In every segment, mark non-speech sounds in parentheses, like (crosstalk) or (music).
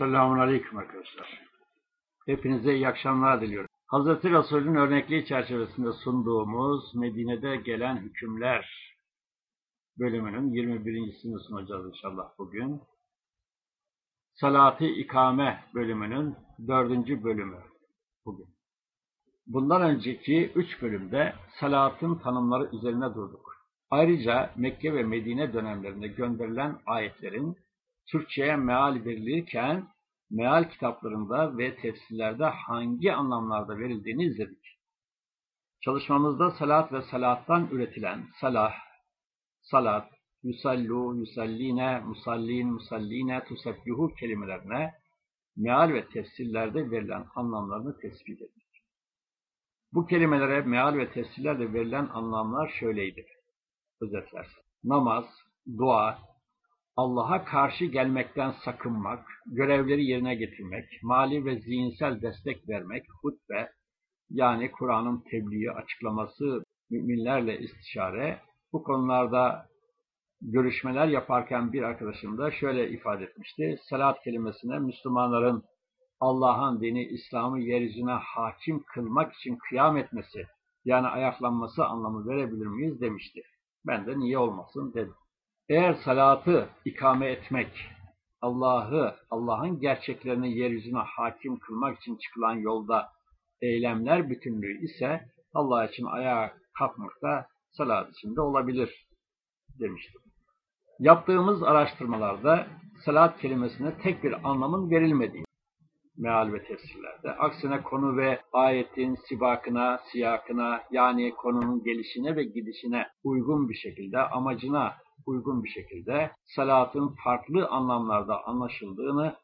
Selamun Aleyküm arkadaşlar. Hepinize iyi akşamlar diliyorum. Hazreti Resul'ün örnekliği çerçevesinde sunduğumuz Medine'de gelen hükümler bölümünün 21.sini sunacağız inşallah bugün. Salat-ı İkame bölümünün 4. bölümü bugün. Bundan önceki 3 bölümde salatın tanımları üzerine durduk. Ayrıca Mekke ve Medine dönemlerinde gönderilen ayetlerin Türkçe'ye meal verilirken meal kitaplarında ve tefsirlerde hangi anlamlarda verildiğini izledik. Çalışmamızda salat ve salattan üretilen salah, salat, yusallu, yusalline, musallin, musalline, tusabbihu kelimelerine meal ve tefsirlerde verilen anlamlarını tespit ettik. Bu kelimelere meal ve tefsirlerde verilen anlamlar şöyleydi. Özetlersen. Namaz, dua, Allah'a karşı gelmekten sakınmak, görevleri yerine getirmek, mali ve zihinsel destek vermek, hutbe, yani Kur'an'ın tebliği, açıklaması, müminlerle istişare, bu konularda görüşmeler yaparken bir arkadaşım da şöyle ifade etmişti. Salat kelimesine Müslümanların Allah'ın dini, İslam'ı yeryüzüne hakim kılmak için kıyam etmesi, yani ayaklanması anlamı verebilir miyiz demişti. Ben de niye olmasın dedim. Eğer salatı ikame etmek, Allah'ı, Allah'ın gerçeklerini yeryüzüne hakim kılmak için çıkılan yolda eylemler bütünlüğü ise Allah için ayağa kalkmak da salat içinde olabilir demiştim. Yaptığımız araştırmalarda salat kelimesine tek bir anlamın verilmediği meal ve tefsirlerde. Aksine konu ve ayetin sibakına, siyakına yani konunun gelişine ve gidişine uygun bir şekilde amacına uygun bir şekilde salatın farklı anlamlarda anlaşıldığını,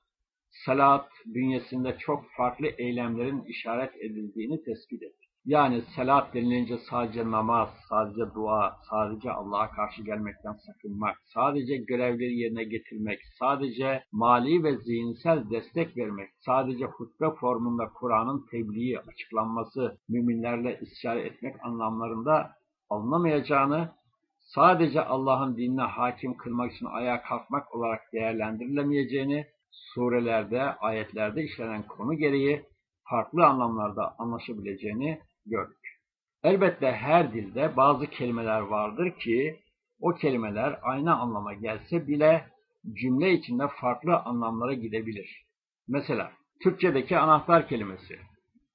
salat bünyesinde çok farklı eylemlerin işaret edildiğini tespit ettik. Yani salat denilince sadece namaz, sadece dua, sadece Allah'a karşı gelmekten sakınmak, sadece görevleri yerine getirmek, sadece mali ve zihinsel destek vermek, sadece hutbe formunda Kur'an'ın tebliği, açıklanması, müminlerle istişare etmek anlamlarında alınamayacağını sadece Allah'ın dinine hakim kılmak için ayağa kalkmak olarak değerlendirilemeyeceğini, surelerde, ayetlerde işlenen konu gereği farklı anlamlarda anlaşabileceğini gördük. Elbette her dilde bazı kelimeler vardır ki o kelimeler aynı anlama gelse bile cümle içinde farklı anlamlara gidebilir. Mesela Türkçedeki anahtar kelimesi.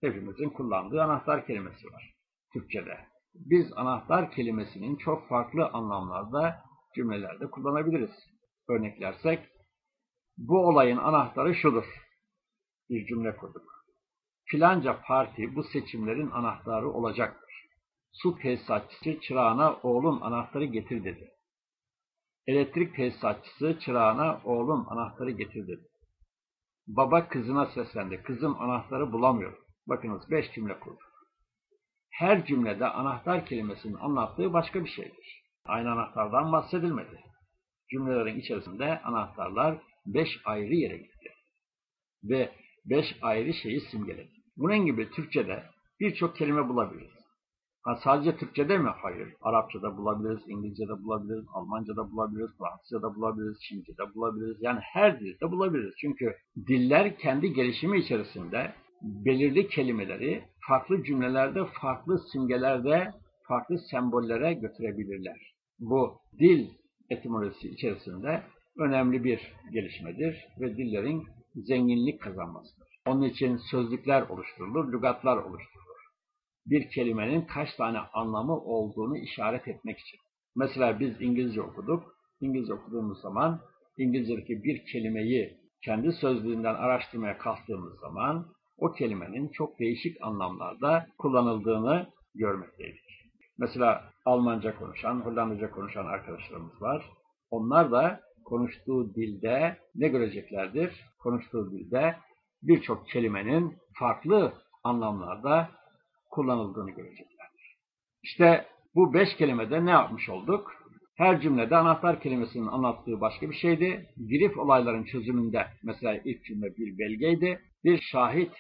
Hepimizin kullandığı anahtar kelimesi var Türkçede biz anahtar kelimesinin çok farklı anlamlarda cümlelerde kullanabiliriz. Örneklersek, bu olayın anahtarı şudur. Bir cümle kurduk. Filanca parti bu seçimlerin anahtarı olacaktır. Su tesisatçısı çırağına oğlum anahtarı getir dedi. Elektrik tesisatçısı çırağına oğlum anahtarı getir dedi. Baba kızına seslendi. Kızım anahtarı bulamıyor. Bakınız beş cümle kurduk her cümlede anahtar kelimesinin anlattığı başka bir şeydir. Aynı anahtardan bahsedilmedi. Cümlelerin içerisinde anahtarlar beş ayrı yere gitti. Ve beş ayrı şeyi simgeledi. Bunun gibi Türkçe'de birçok kelime bulabiliriz. Ha, sadece Türkçe'de mi? Hayır. Arapça'da bulabiliriz, İngilizce'de bulabiliriz, Almanca'da bulabiliriz, Fransızca'da bulabiliriz, Çince'de bulabiliriz. Yani her dilde bulabiliriz. Çünkü diller kendi gelişimi içerisinde belirli kelimeleri farklı cümlelerde, farklı simgelerde, farklı sembollere götürebilirler. Bu dil etimolojisi içerisinde önemli bir gelişmedir ve dillerin zenginlik kazanmasıdır. Onun için sözlükler oluşturulur, lügatlar oluşturulur. Bir kelimenin kaç tane anlamı olduğunu işaret etmek için. Mesela biz İngilizce okuduk. İngilizce okuduğumuz zaman İngilizce'deki bir kelimeyi kendi sözlüğünden araştırmaya kalktığımız zaman o kelimenin çok değişik anlamlarda kullanıldığını görmekteydik. Mesela Almanca konuşan, Hollandaca konuşan arkadaşlarımız var. Onlar da konuştuğu dilde ne göreceklerdir? Konuştuğu dilde birçok kelimenin farklı anlamlarda kullanıldığını göreceklerdir. İşte bu beş kelimede ne yapmış olduk? Her cümlede anahtar kelimesinin anlattığı başka bir şeydi. Girif olayların çözümünde mesela ilk cümle bir belgeydi. Bir şahit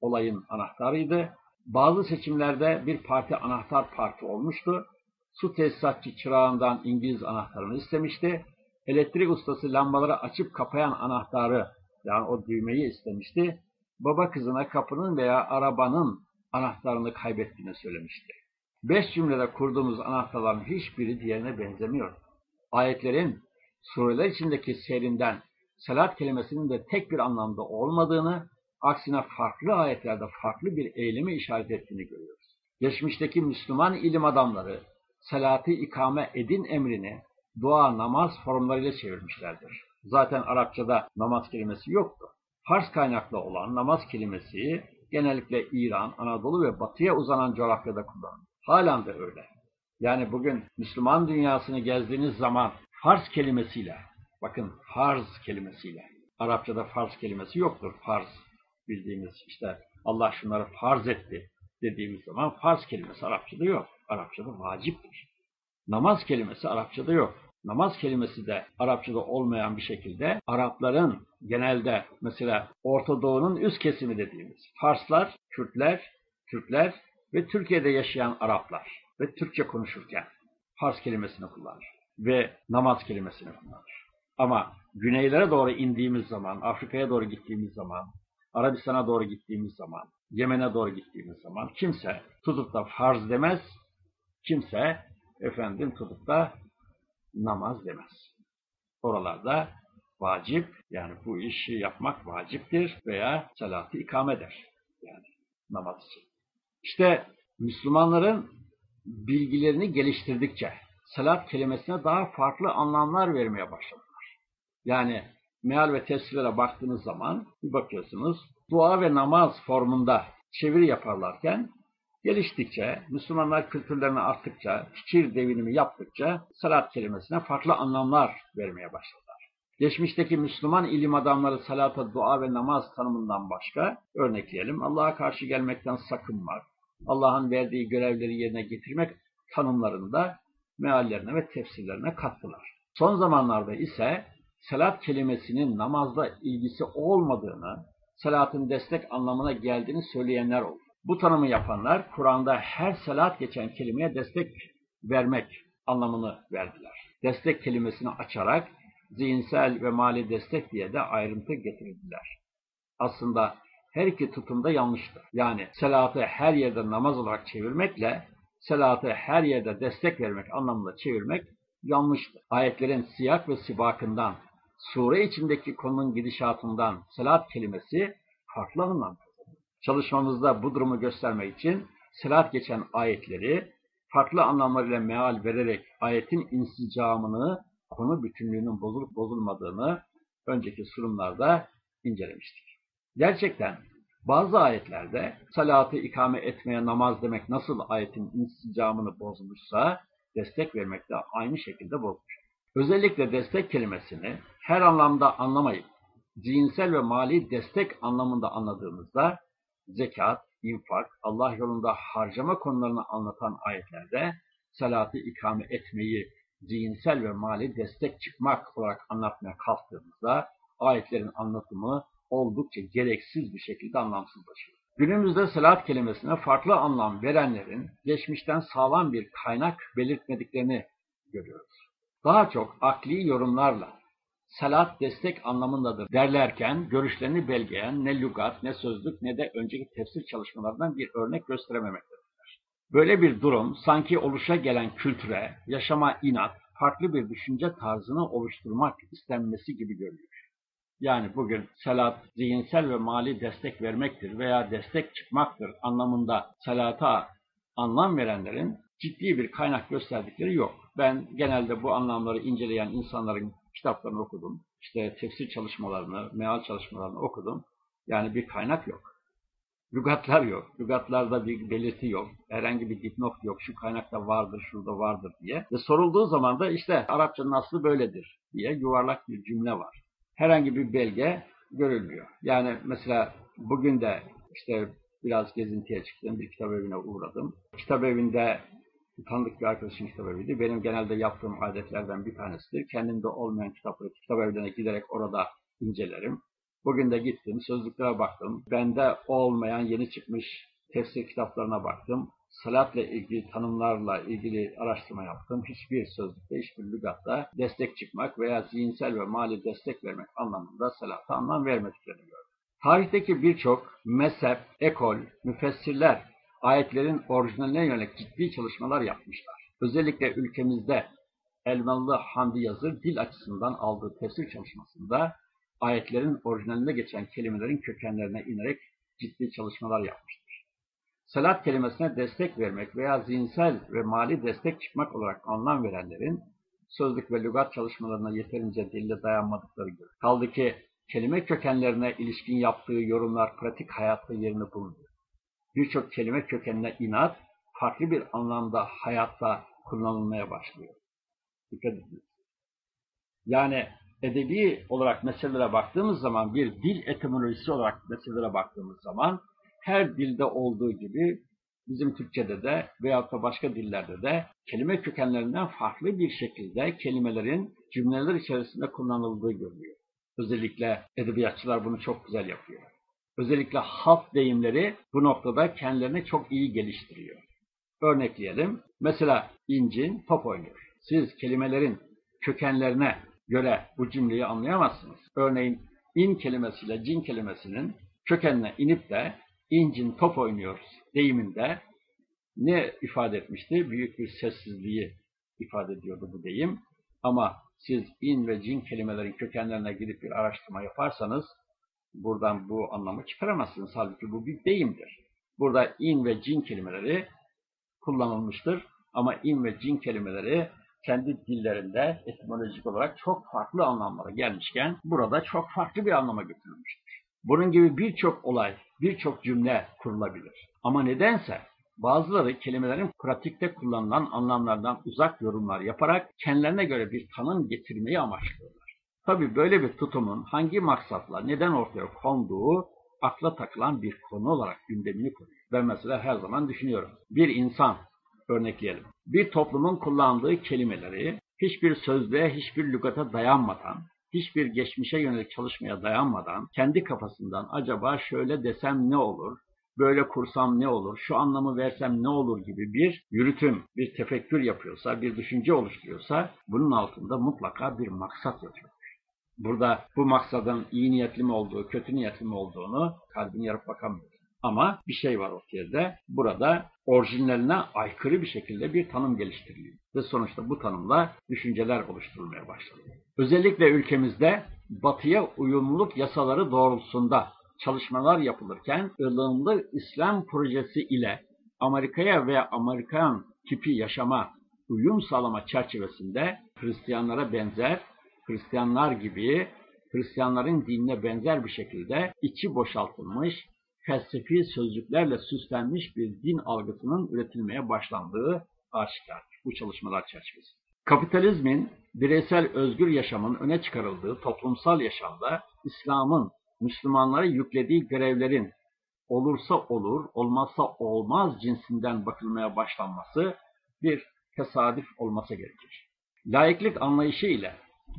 olayın anahtarıydı. Bazı seçimlerde bir parti anahtar parti olmuştu. Su tesisatçı çırağından İngiliz anahtarını istemişti. Elektrik ustası lambaları açıp kapayan anahtarı Yani o düğmeyi istemişti. Baba kızına kapının veya arabanın anahtarını kaybettiğini söylemişti. Beş cümlede kurduğumuz anahtarların hiçbiri diğerine benzemiyor. Ayetlerin sureler içindeki serinden salat kelimesinin de tek bir anlamda olmadığını, aksine farklı ayetlerde farklı bir eylemi işaret ettiğini görüyoruz. Geçmişteki Müslüman ilim adamları salatı ikame edin emrini dua namaz formlarıyla çevirmişlerdir. Zaten Arapçada namaz kelimesi yoktu. Fars kaynaklı olan namaz kelimesi genellikle İran, Anadolu ve Batı'ya uzanan coğrafyada kullanılır. Halen de öyle. Yani bugün Müslüman dünyasını gezdiğiniz zaman Fars kelimesiyle, bakın farz kelimesiyle, Arapçada farz kelimesi yoktur. Farz bildiğimiz işte Allah şunları farz etti dediğimiz zaman farz kelimesi Arapçada yok. Arapçada vaciptir. Namaz kelimesi Arapçada yok. Namaz kelimesi de Arapçada olmayan bir şekilde Arapların genelde mesela Orta Doğu'nun üst kesimi dediğimiz Farslar, Kürtler, Türkler ve Türkiye'de yaşayan Araplar ve Türkçe konuşurken Fars kelimesini kullanır ve namaz kelimesini kullanır. Ama güneylere doğru indiğimiz zaman, Afrika'ya doğru gittiğimiz zaman, Arabistan'a doğru gittiğimiz zaman, Yemen'e doğru gittiğimiz zaman kimse tutup da farz demez, kimse efendim tutup da namaz demez. Oralarda vacip yani bu işi yapmak vaciptir veya salatı ikame der. Yani namaz için. İşte Müslümanların bilgilerini geliştirdikçe salat kelimesine daha farklı anlamlar vermeye başladılar. Yani meal ve tefsirlere baktığınız zaman bir bakıyorsunuz dua ve namaz formunda çeviri yaparlarken geliştikçe, Müslümanlar kültürlerini arttıkça, fikir devinimi yaptıkça salat kelimesine farklı anlamlar vermeye başladılar. Geçmişteki Müslüman ilim adamları salata, dua ve namaz tanımından başka örnekleyelim. Allah'a karşı gelmekten sakınmak, Allah'ın verdiği görevleri yerine getirmek tanımlarında meallerine ve tefsirlerine kattılar. Son zamanlarda ise salat kelimesinin namazda ilgisi olmadığını, salatın destek anlamına geldiğini söyleyenler oldu. Bu tanımı yapanlar Kur'an'da her salat geçen kelimeye destek vermek anlamını verdiler. Destek kelimesini açarak zihinsel ve mali destek diye de ayrıntı getirdiler. Aslında her iki tutumda yanlıştı. Yani salatı her yerde namaz olarak çevirmekle salatı her yerde destek vermek anlamında çevirmek yanlıştı. Ayetlerin siyak ve sibakından, sure içindeki konunun gidişatından salat kelimesi farklı anlam Çalışmamızda bu durumu göstermek için salat geçen ayetleri farklı anlamlarıyla meal vererek ayetin insicamını, konu bütünlüğünün bozulup bozulmadığını önceki sunumlarda incelemiştik. Gerçekten bazı ayetlerde salatı ikame etmeye namaz demek nasıl ayetin insicamını bozmuşsa destek vermek de aynı şekilde bozmuş. Özellikle destek kelimesini her anlamda anlamayıp zihinsel ve mali destek anlamında anladığımızda zekat, infak, Allah yolunda harcama konularını anlatan ayetlerde salatı ikame etmeyi zihinsel ve mali destek çıkmak olarak anlatmaya kalktığımızda ayetlerin anlatımı oldukça gereksiz bir şekilde anlamsızlaşıyor. Günümüzde salat kelimesine farklı anlam verenlerin geçmişten sağlam bir kaynak belirtmediklerini görüyoruz. Daha çok akli yorumlarla salat destek anlamındadır derlerken görüşlerini belgeyen ne lügat ne sözlük ne de önceki tefsir çalışmalarından bir örnek gösterememektedirler. Böyle bir durum sanki oluşa gelen kültüre, yaşama inat, farklı bir düşünce tarzını oluşturmak istenmesi gibi görülüyor. Yani bugün salat zihinsel ve mali destek vermektir veya destek çıkmaktır anlamında salata anlam verenlerin ciddi bir kaynak gösterdikleri yok. Ben genelde bu anlamları inceleyen insanların kitaplarını okudum. İşte tefsir çalışmalarını, meal çalışmalarını okudum. Yani bir kaynak yok. Lügatlar yok. Lügatlarda bir belirti yok. Herhangi bir dipnot yok. Şu kaynakta vardır, şurada vardır diye. Ve sorulduğu zaman da işte Arapçanın aslı böyledir diye yuvarlak bir cümle var. Herhangi bir belge görülmüyor. Yani mesela bugün de işte biraz gezintiye çıktım, bir kitap evine uğradım. Kitap evinde tanıdık bir arkadaşım kitap eviydi. Benim genelde yaptığım adetlerden bir tanesidir. Kendimde olmayan kitapları kitap evlerine giderek orada incelerim. Bugün de gittim, sözlüklere baktım. Bende olmayan yeni çıkmış tefsir kitaplarına baktım. salatla ilgili tanımlarla ilgili araştırma yaptım. Hiçbir sözlükte, hiçbir lügatta destek çıkmak veya zihinsel ve mali destek vermek anlamında salata anlam vermediklerini gördüm. Tarihteki birçok mezhep, ekol, müfessirler ayetlerin orijinaline yönelik ciddi çalışmalar yapmışlar. Özellikle ülkemizde Elmalı Hamdi Yazır dil açısından aldığı tefsir çalışmasında ayetlerin orijinalinde geçen kelimelerin kökenlerine inerek ciddi çalışmalar yapmıştır. Salat kelimesine destek vermek veya zihinsel ve mali destek çıkmak olarak anlam verenlerin sözlük ve lügat çalışmalarına yeterince dille dayanmadıkları görülür. Kaldı ki kelime kökenlerine ilişkin yaptığı yorumlar pratik hayatta yerini bulmuyor. Birçok kelime kökenine inat, farklı bir anlamda hayatta kullanılmaya başlıyor. Dikkat edin. Yani edebi olarak meselelere baktığımız zaman, bir dil etimolojisi olarak meselelere baktığımız zaman, her dilde olduğu gibi bizim Türkçe'de de veyahut da başka dillerde de kelime kökenlerinden farklı bir şekilde kelimelerin cümleler içerisinde kullanıldığı görülüyor. Özellikle edebiyatçılar bunu çok güzel yapıyor. Özellikle halk deyimleri bu noktada kendilerini çok iyi geliştiriyor. Örnekleyelim. Mesela incin top oynuyor. Siz kelimelerin kökenlerine göre bu cümleyi anlayamazsınız. Örneğin in kelimesiyle cin kelimesinin kökenine inip de incin top oynuyoruz deyiminde ne ifade etmişti? Büyük bir sessizliği ifade ediyordu bu deyim. Ama siz in ve cin kelimelerin kökenlerine gidip bir araştırma yaparsanız buradan bu anlamı çıkaramazsınız. Halbuki bu bir deyimdir. Burada in ve cin kelimeleri kullanılmıştır. Ama in ve cin kelimeleri kendi dillerinde etimolojik olarak çok farklı anlamlara gelmişken burada çok farklı bir anlama götürülmüştür. Bunun gibi birçok olay, birçok cümle kurulabilir. Ama nedense bazıları kelimelerin pratikte kullanılan anlamlardan uzak yorumlar yaparak kendilerine göre bir tanım getirmeyi amaçlıyorlar. Tabi böyle bir tutumun hangi maksatla neden ortaya konduğu akla takılan bir konu olarak gündemini koruyor. Ben mesela her zaman düşünüyorum. Bir insan örnekleyelim. Bir toplumun kullandığı kelimeleri hiçbir sözlüğe, hiçbir lügata dayanmadan, hiçbir geçmişe yönelik çalışmaya dayanmadan kendi kafasından acaba şöyle desem ne olur, böyle kursam ne olur, şu anlamı versem ne olur gibi bir yürütüm, bir tefekkür yapıyorsa, bir düşünce oluşturuyorsa bunun altında mutlaka bir maksat yatıyor. Burada bu maksadın iyi niyetli mi olduğu, kötü niyetli mi olduğunu kalbini yarıp bakamıyor. Ama bir şey var ortaya Burada orijinaline aykırı bir şekilde bir tanım geliştiriliyor. Ve sonuçta bu tanımla düşünceler oluşturulmaya başladı. Özellikle ülkemizde batıya uyumluluk yasaları doğrultusunda çalışmalar yapılırken ılımlı İslam projesi ile Amerika'ya veya Amerikan tipi yaşama uyum sağlama çerçevesinde Hristiyanlara benzer, Hristiyanlar gibi Hristiyanların dinine benzer bir şekilde içi boşaltılmış, felsefi sözcüklerle süslenmiş bir din algısının üretilmeye başlandığı aşikar bu çalışmalar çerçevesinde. Kapitalizmin bireysel özgür yaşamın öne çıkarıldığı toplumsal yaşamda İslam'ın Müslümanlara yüklediği görevlerin olursa olur, olmazsa olmaz cinsinden bakılmaya başlanması bir tesadüf olması gerekir. Laiklik anlayışı ile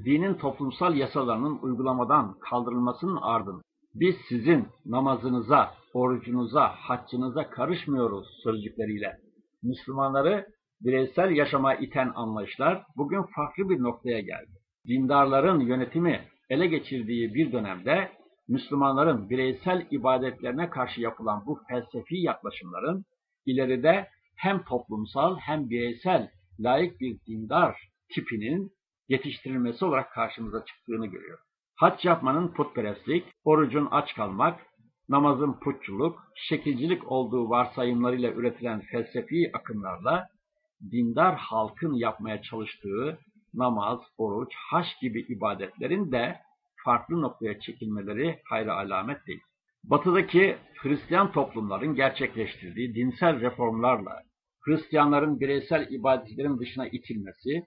dinin toplumsal yasalarının uygulamadan kaldırılmasının ardından biz sizin namazınıza, orucunuza, haccınıza karışmıyoruz sözcükleriyle Müslümanları bireysel yaşama iten anlayışlar bugün farklı bir noktaya geldi. Dindarların yönetimi ele geçirdiği bir dönemde Müslümanların bireysel ibadetlerine karşı yapılan bu felsefi yaklaşımların ileride hem toplumsal hem bireysel layık bir dindar tipinin yetiştirilmesi olarak karşımıza çıktığını görüyoruz. Hac yapmanın putperestlik, orucun aç kalmak, namazın putçuluk, şekilcilik olduğu varsayımlarıyla üretilen felsefi akımlarla dindar halkın yapmaya çalıştığı namaz, oruç, haç gibi ibadetlerin de farklı noktaya çekilmeleri hayra alamet değil. Batıdaki Hristiyan toplumların gerçekleştirdiği dinsel reformlarla Hristiyanların bireysel ibadetlerin dışına itilmesi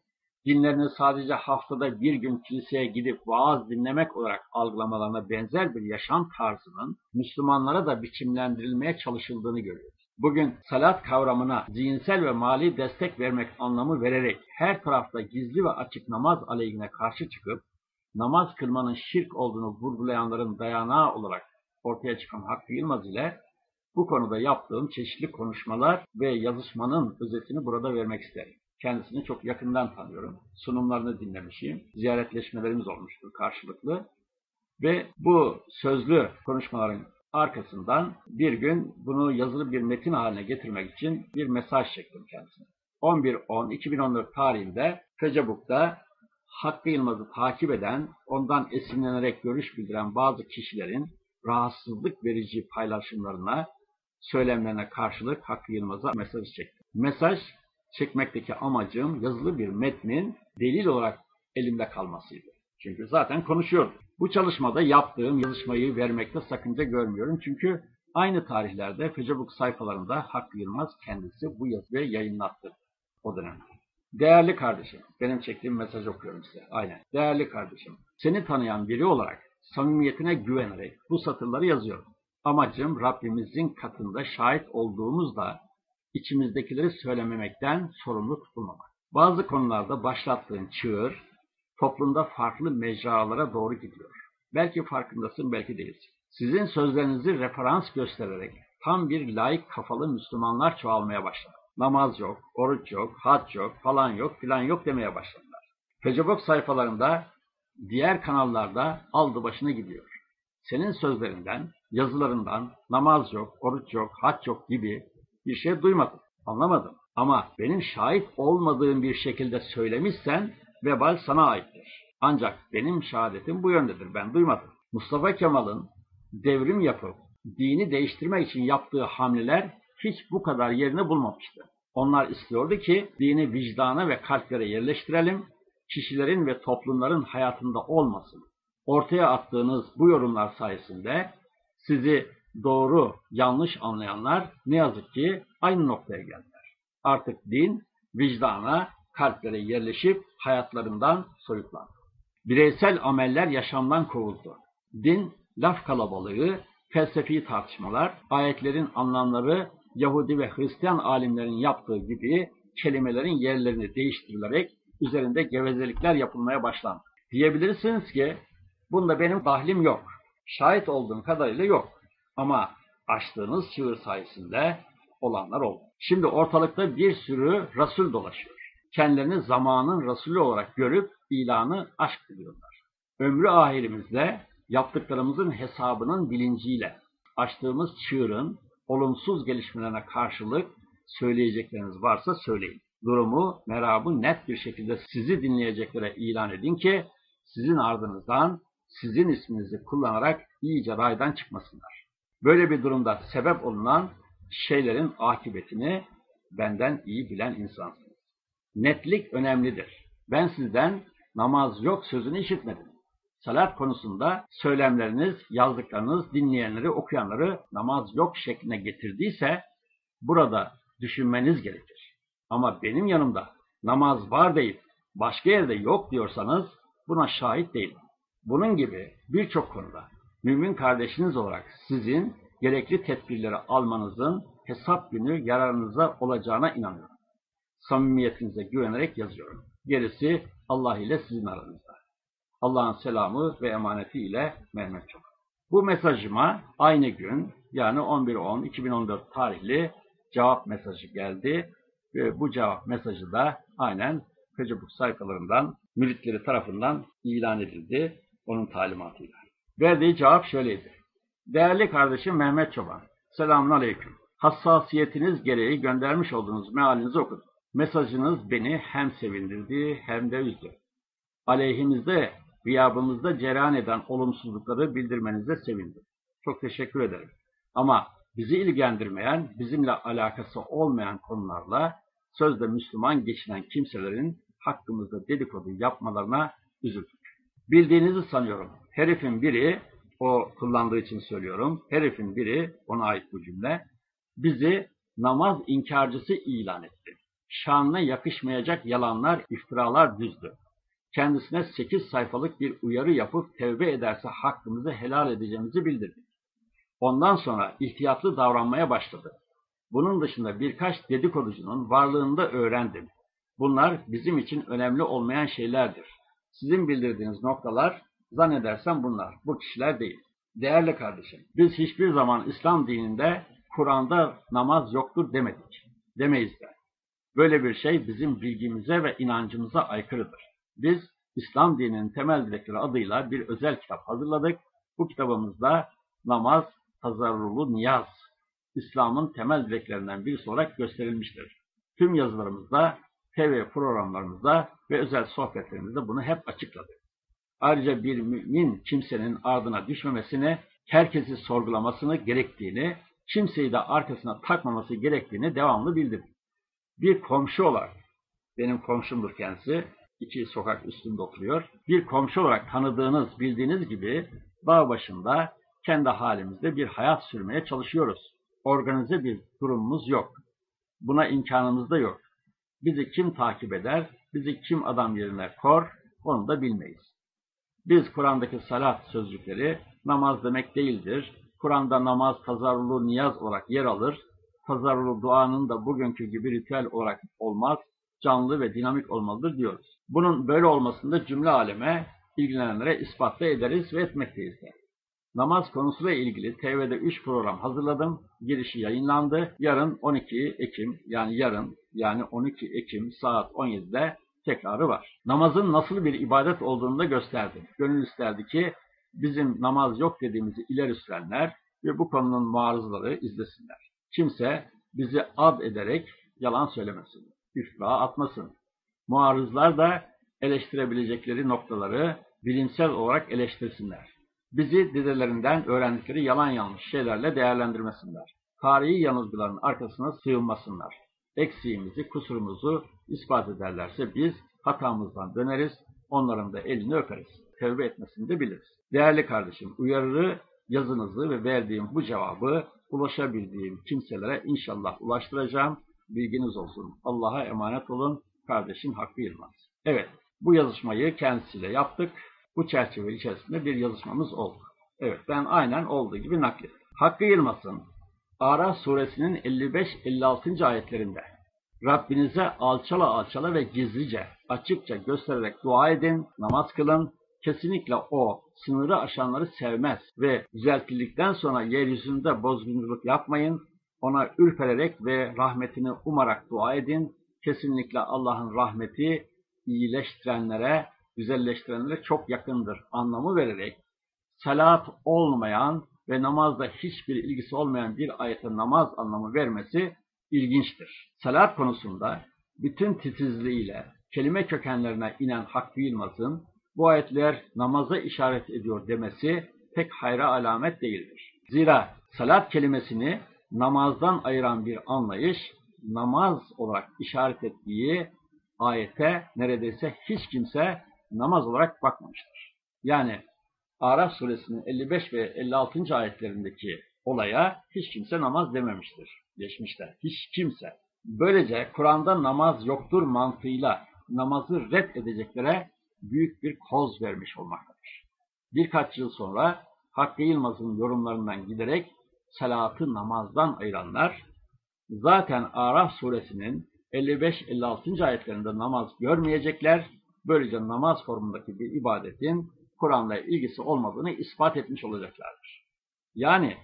dinlerini sadece haftada bir gün kiliseye gidip vaaz dinlemek olarak algılamalarına benzer bir yaşam tarzının Müslümanlara da biçimlendirilmeye çalışıldığını görüyoruz. Bugün salat kavramına zihinsel ve mali destek vermek anlamı vererek her tarafta gizli ve açık namaz aleyhine karşı çıkıp namaz kılmanın şirk olduğunu vurgulayanların dayanağı olarak ortaya çıkan Hakkı Yılmaz ile Bu konuda yaptığım çeşitli konuşmalar ve yazışmanın özetini burada vermek isterim. Kendisini çok yakından tanıyorum. Sunumlarını dinlemişim. Ziyaretleşmelerimiz olmuştur karşılıklı. Ve bu sözlü konuşmaların arkasından bir gün bunu yazılı bir metin haline getirmek için bir mesaj çektim kendisine. 11-10-2014 tarihinde Facebook'ta Hakkı Yılmaz'ı takip eden, ondan esinlenerek görüş bildiren bazı kişilerin rahatsızlık verici paylaşımlarına, söylemlerine karşılık Hakkı Yılmaz'a mesaj çektim. Mesaj çekmekteki amacım yazılı bir metnin delil olarak elimde kalmasıydı. Çünkü zaten konuşuyordum. Bu çalışmada yaptığım yazışmayı vermekte sakınca görmüyorum. Çünkü aynı tarihlerde Facebook sayfalarında Hakkı Yılmaz kendisi bu yazıyı yayınlattı o dönemde. Değerli kardeşim, benim çektiğim mesaj okuyorum size. Aynen. Değerli kardeşim, seni tanıyan biri olarak samimiyetine güvenerek bu satırları yazıyorum. Amacım Rabbimizin katında şahit olduğumuzda içimizdekileri söylememekten sorumlu tutulmamak. Bazı konularda başlattığın çığır toplumda farklı mecralara doğru gidiyor. Belki farkındasın, belki değilsin. Sizin sözlerinizi referans göstererek tam bir laik kafalı Müslümanlar çoğalmaya başladı. Namaz yok, oruç yok, hac yok, falan yok, filan yok demeye başladılar. Facebook sayfalarında, diğer kanallarda aldı başına gidiyor. Senin sözlerinden, yazılarından namaz yok, oruç yok, hac yok gibi bir şey duymadım, anlamadım. Ama benim şahit olmadığım bir şekilde söylemişsen vebal sana aittir. Ancak benim şehadetim bu yöndedir, ben duymadım. Mustafa Kemal'ın devrim yapıp dini değiştirmek için yaptığı hamleler hiç bu kadar yerini bulmamıştı. Onlar istiyordu ki dini vicdana ve kalplere yerleştirelim, kişilerin ve toplumların hayatında olmasın. Ortaya attığınız bu yorumlar sayesinde sizi doğru, yanlış anlayanlar ne yazık ki aynı noktaya geldiler. Artık din vicdana, kalplere yerleşip hayatlarından soyutlandı. Bireysel ameller yaşamdan kovuldu. Din, laf kalabalığı, felsefi tartışmalar, ayetlerin anlamları Yahudi ve Hristiyan alimlerin yaptığı gibi kelimelerin yerlerini değiştirilerek üzerinde gevezelikler yapılmaya başlandı. Diyebilirsiniz ki bunda benim dahlim yok. Şahit olduğum kadarıyla yok. Ama açtığınız çığır sayesinde olanlar oldu. Şimdi ortalıkta bir sürü Resul dolaşıyor. Kendilerini zamanın Resulü olarak görüp ilanı aşk diliyorlar. Ömrü ahirimizde yaptıklarımızın hesabının bilinciyle açtığımız çığırın olumsuz gelişmelerine karşılık söyleyecekleriniz varsa söyleyin. Durumu, merabı net bir şekilde sizi dinleyeceklere ilan edin ki sizin ardınızdan sizin isminizi kullanarak iyice raydan çıkmasınlar. Böyle bir durumda sebep olunan şeylerin akıbetini benden iyi bilen insansınız. Netlik önemlidir. Ben sizden namaz yok sözünü işitmedim. Salat konusunda söylemleriniz, yazdıklarınız dinleyenleri, okuyanları namaz yok şekline getirdiyse burada düşünmeniz gerekir. Ama benim yanımda namaz var deyip başka yerde yok diyorsanız buna şahit değilim. Bunun gibi birçok konuda mümin kardeşiniz olarak sizin gerekli tedbirleri almanızın hesap günü yararınıza olacağına inanıyorum. Samimiyetinize güvenerek yazıyorum. Gerisi Allah ile sizin aranızda. Allah'ın selamı ve emaneti ile Mehmet Çok. Bu mesajıma aynı gün yani 11.10.2014 tarihli cevap mesajı geldi ve bu cevap mesajı da aynen Facebook sayfalarından müritleri tarafından ilan edildi onun talimatıyla. Verdiği cevap şöyleydi. Değerli kardeşim Mehmet Çoban, selamun aleyküm. Hassasiyetiniz gereği göndermiş olduğunuz mealinizi okudum. Mesajınız beni hem sevindirdi hem de üzdü. Aleyhimizde, gıyabımızda cereyan eden olumsuzlukları bildirmenize sevindim. Çok teşekkür ederim. Ama bizi ilgilendirmeyen, bizimle alakası olmayan konularla sözde Müslüman geçinen kimselerin hakkımızda dedikodu yapmalarına üzüldük. Bildiğinizi sanıyorum. Herifin biri, o kullandığı için söylüyorum, herifin biri, ona ait bu cümle, bizi namaz inkarcısı ilan etti. Şanına yakışmayacak yalanlar, iftiralar düzdü. Kendisine sekiz sayfalık bir uyarı yapıp tevbe ederse hakkımızı helal edeceğimizi bildirdik. Ondan sonra ihtiyatlı davranmaya başladı. Bunun dışında birkaç dedikoducunun varlığını da öğrendim. Bunlar bizim için önemli olmayan şeylerdir. Sizin bildirdiğiniz noktalar zannedersem bunlar. Bu kişiler değil. Değerli kardeşim, biz hiçbir zaman İslam dininde Kur'an'da namaz yoktur demedik. Demeyiz de. Böyle bir şey bizim bilgimize ve inancımıza aykırıdır. Biz İslam dininin temel dilekleri adıyla bir özel kitap hazırladık. Bu kitabımızda namaz, tazarrulu niyaz, İslam'ın temel dileklerinden birisi olarak gösterilmiştir. Tüm yazılarımızda, TV programlarımızda ve özel sohbetlerimizde bunu hep açıkladık. Ayrıca bir mümin kimsenin ardına düşmemesini, herkesi sorgulamasını gerektiğini, kimseyi de arkasına takmaması gerektiğini devamlı bildirdik. Bir komşu olarak, benim komşumdur kendisi, iki sokak üstünde oturuyor. Bir komşu olarak tanıdığınız, bildiğiniz gibi dağ başında kendi halimizde bir hayat sürmeye çalışıyoruz. Organize bir durumumuz yok. Buna imkanımız da yok. Bizi kim takip eder, bizi kim adam yerine kor, onu da bilmeyiz. Biz Kur'an'daki salat sözcükleri namaz demek değildir. Kur'an'da namaz tazarrulu niyaz olarak yer alır. Tazarrulu duanın da bugünkü gibi ritüel olarak olmaz, canlı ve dinamik olmalıdır diyoruz. Bunun böyle olmasında cümle aleme ilgilenenlere ispatla ederiz ve etmekteyiz. Namaz konusuyla ilgili TV'de 3 program hazırladım. Girişi yayınlandı. Yarın 12 Ekim yani yarın yani 12 Ekim saat 17'de tekrarı var. Namazın nasıl bir ibadet olduğunu da gösterdim. Gönül isterdi ki bizim namaz yok dediğimizi ileri sürenler ve bu konunun muarızları izlesinler. Kimse bizi ad ederek yalan söylemesin, iftira atmasın. Muarızlar da eleştirebilecekleri noktaları bilimsel olarak eleştirsinler. Bizi dedelerinden öğrendikleri yalan yanlış şeylerle değerlendirmesinler. Tarihi yanılgıların arkasına sığınmasınlar. Eksiğimizi, kusurumuzu ispat ederlerse biz hatamızdan döneriz, onların da elini öperiz. Tevbe etmesini de biliriz. Değerli kardeşim, uyarı yazınızı ve verdiğim bu cevabı ulaşabildiğim kimselere inşallah ulaştıracağım. Bilginiz olsun. Allah'a emanet olun. Kardeşim Hakkı Yılmaz. Evet, bu yazışmayı kendisiyle yaptık. Bu çerçeve içerisinde bir yazışmamız oldu. Evet, ben aynen olduğu gibi naklettim. Hakkı Yılmaz'ın Araf suresinin 55-56. ayetlerinde Rabbinize alçala alçala ve gizlice, açıkça göstererek dua edin, namaz kılın. Kesinlikle o sınırı aşanları sevmez ve düzeltildikten sonra yeryüzünde bozgunculuk yapmayın. Ona ürpererek ve rahmetini umarak dua edin. Kesinlikle Allah'ın rahmeti iyileştirenlere, güzelleştirenlere çok yakındır anlamı vererek salat olmayan ve namazda hiçbir ilgisi olmayan bir ayete namaz anlamı vermesi ilginçtir. Salat konusunda bütün titizliğiyle kelime kökenlerine inen Hakkı Yılmaz'ın bu ayetler namaza işaret ediyor demesi pek hayra alamet değildir. Zira salat kelimesini namazdan ayıran bir anlayış, namaz olarak işaret ettiği ayete neredeyse hiç kimse namaz olarak bakmamıştır. Yani Araf suresinin 55 ve 56. ayetlerindeki olaya hiç kimse namaz dememiştir. Geçmişte. Hiç kimse. Böylece Kur'an'da namaz yoktur mantığıyla namazı red edeceklere büyük bir koz vermiş olmaktadır. Birkaç yıl sonra Hakkı Yılmaz'ın yorumlarından giderek salatı namazdan ayıranlar, zaten Araf suresinin 55-56. ayetlerinde namaz görmeyecekler, böylece namaz formundaki bir ibadetin Kur'an'la ilgisi olmadığını ispat etmiş olacaklardır. Yani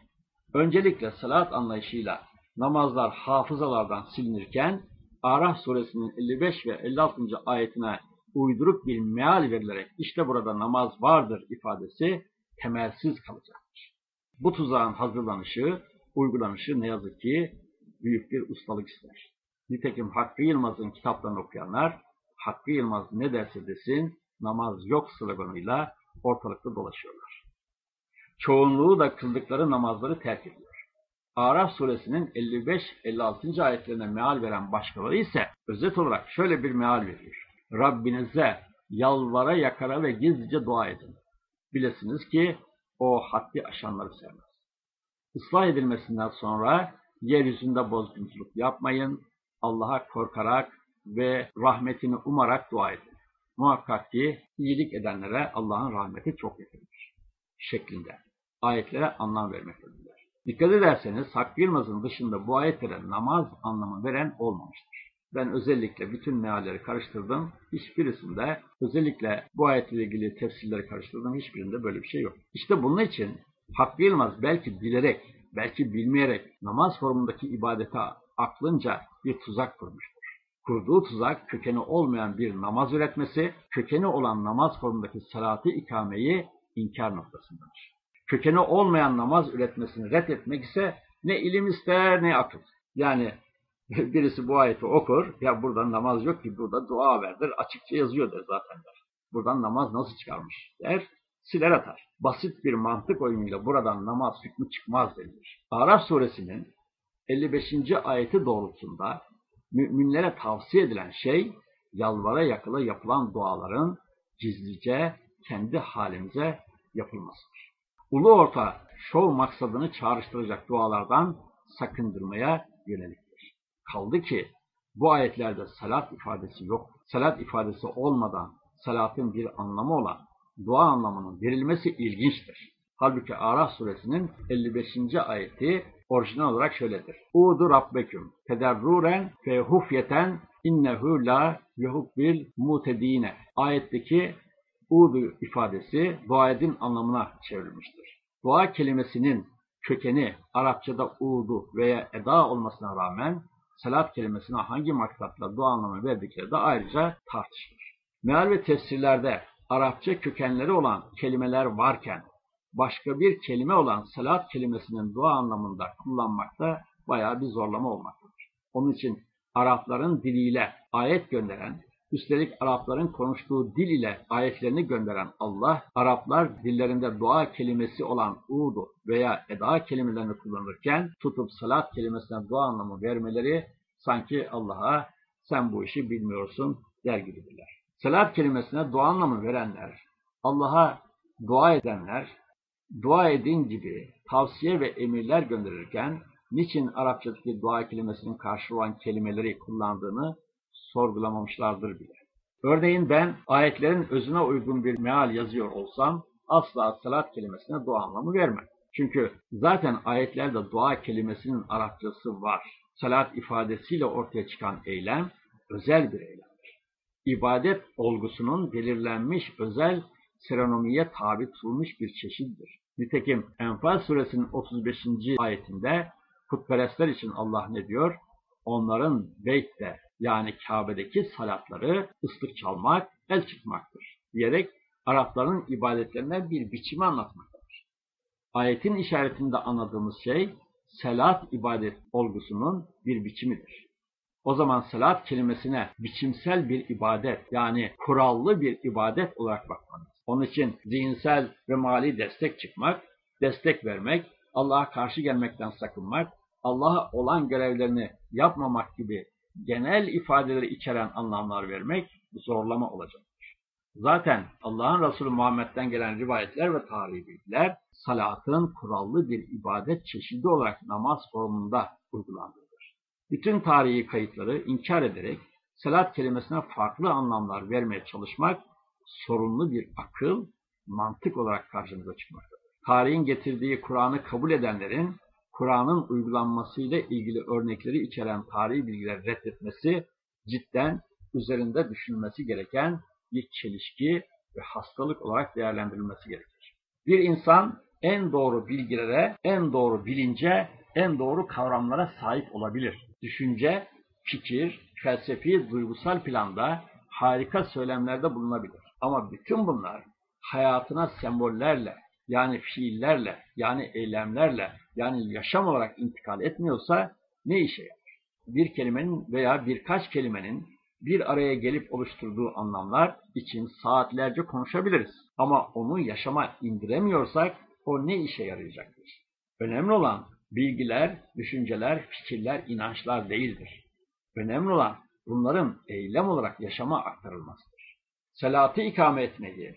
öncelikle salat anlayışıyla namazlar hafızalardan silinirken Araf suresinin 55 ve 56. ayetine uydurup bir meal verilerek işte burada namaz vardır ifadesi temelsiz kalacaktır. Bu tuzağın hazırlanışı, uygulanışı ne yazık ki büyük bir ustalık ister. Nitekim Hakkı Yılmaz'ın kitaplarını okuyanlar, Hakkı Yılmaz ne derse desin, namaz yok sloganıyla ortalıkta dolaşıyorlar. Çoğunluğu da kıldıkları namazları terk ediyor. Araf suresinin 55-56. ayetlerine meal veren başkaları ise özet olarak şöyle bir meal veriyor. Rabbinize yalvara yakara ve gizlice dua edin. Bilesiniz ki o haddi aşanları sevmez. Islah edilmesinden sonra yeryüzünde bozgunculuk yapmayın, Allah'a korkarak ve rahmetini umarak dua edin. Muhakkak ki iyilik edenlere Allah'ın rahmeti çok yakındır. Şeklinde. Ayetlere anlam vermektedirler. Dikkat ederseniz Hakkı Yılmaz'ın dışında bu ayetlere namaz anlamı veren olmamıştır. Ben özellikle bütün mealleri karıştırdım. Hiçbirisinde özellikle bu ayetle ilgili tefsirleri karıştırdım. Hiçbirinde böyle bir şey yok. İşte bunun için Hakkı Yılmaz belki bilerek belki bilmeyerek namaz formundaki ibadete aklınca bir tuzak kurmuştur. Kurduğu tuzak kökeni olmayan bir namaz üretmesi, kökeni olan namaz formundaki salatı ikameyi inkar noktasındadır. Kökeni olmayan namaz üretmesini reddetmek ise ne ilim ister ne akıl. Yani (laughs) birisi bu ayeti okur, ya buradan namaz yok ki burada dua verdir, açıkça yazıyor der zaten der. Buradan namaz nasıl çıkarmış der, siler atar. Basit bir mantık oyunuyla buradan namaz hükmü çıkmaz denilir. Araf suresinin 55. ayeti doğrultusunda müminlere tavsiye edilen şey, yalvara yakıla yapılan duaların gizlice kendi halimize yapılmasıdır. Ulu orta şov maksadını çağrıştıracak dualardan sakındırmaya yöneliktir. Kaldı ki bu ayetlerde salat ifadesi yok. Salat ifadesi olmadan salatın bir anlamı olan dua anlamının verilmesi ilginçtir. Halbuki Araf suresinin 55. ayeti orijinal olarak şöyledir. Udu rabbeküm tederruren fe hufyeten innehu la yuhubbil mutedine. Ayetteki udu ifadesi dua edin anlamına çevrilmiştir. Dua kelimesinin kökeni Arapçada udu veya eda olmasına rağmen salat kelimesine hangi maksatla dua anlamı verdikleri de ayrıca tartışılır. Meal ve tefsirlerde Arapça kökenleri olan kelimeler varken başka bir kelime olan salat kelimesinin dua anlamında kullanmakta bayağı bir zorlama olmaktadır. Onun için Arapların diliyle ayet gönderen, üstelik Arapların konuştuğu dil ile ayetlerini gönderen Allah, Araplar dillerinde dua kelimesi olan udu veya eda kelimelerini kullanırken tutup salat kelimesine dua anlamı vermeleri sanki Allah'a sen bu işi bilmiyorsun der gibidirler. Salat kelimesine dua anlamı verenler, Allah'a dua edenler, dua edin gibi tavsiye ve emirler gönderirken niçin Arapçadaki dua kelimesinin karşı olan kelimeleri kullandığını sorgulamamışlardır bile. Örneğin ben ayetlerin özüne uygun bir meal yazıyor olsam asla salat kelimesine dua anlamı vermem. Çünkü zaten ayetlerde dua kelimesinin Arapçası var. Salat ifadesiyle ortaya çıkan eylem özel bir eylemdir. İbadet olgusunun belirlenmiş özel serenomiye tabi tutulmuş bir çeşittir. Nitekim Enfal suresinin 35. ayetinde putperestler için Allah ne diyor? Onların beytte yani Kabe'deki salatları ıslık çalmak, el çıkmaktır diyerek Arapların ibadetlerine bir biçimi anlatmaktadır. Ayetin işaretinde anladığımız şey salat ibadet olgusunun bir biçimidir. O zaman salat kelimesine biçimsel bir ibadet yani kurallı bir ibadet olarak bakmalıyız. Onun için zihinsel ve mali destek çıkmak, destek vermek, Allah'a karşı gelmekten sakınmak, Allah'a olan görevlerini yapmamak gibi genel ifadeleri içeren anlamlar vermek zorlama olacaktır. Zaten Allah'ın Resulü Muhammed'den gelen rivayetler ve tarihi bilgiler salatın kurallı bir ibadet çeşidi olarak namaz formunda uygulandığıdır. Bütün tarihi kayıtları inkar ederek salat kelimesine farklı anlamlar vermeye çalışmak sorunlu bir akıl, mantık olarak karşımıza çıkmaktadır. Tarihin getirdiği Kur'an'ı kabul edenlerin Kur'an'ın uygulanmasıyla ilgili örnekleri içeren tarihi bilgiler reddetmesi cidden üzerinde düşünülmesi gereken bir çelişki ve hastalık olarak değerlendirilmesi gerekir. Bir insan en doğru bilgilere, en doğru bilince, en doğru kavramlara sahip olabilir. Düşünce, fikir, felsefi, duygusal planda harika söylemlerde bulunabilir. Ama bütün bunlar hayatına sembollerle, yani fiillerle, yani eylemlerle, yani yaşam olarak intikal etmiyorsa ne işe yarar? Bir kelimenin veya birkaç kelimenin bir araya gelip oluşturduğu anlamlar için saatlerce konuşabiliriz. Ama onu yaşama indiremiyorsak o ne işe yarayacaktır? Önemli olan bilgiler, düşünceler, fikirler, inançlar değildir. Önemli olan bunların eylem olarak yaşama aktarılmasıdır. Selatı ikame etmeyi,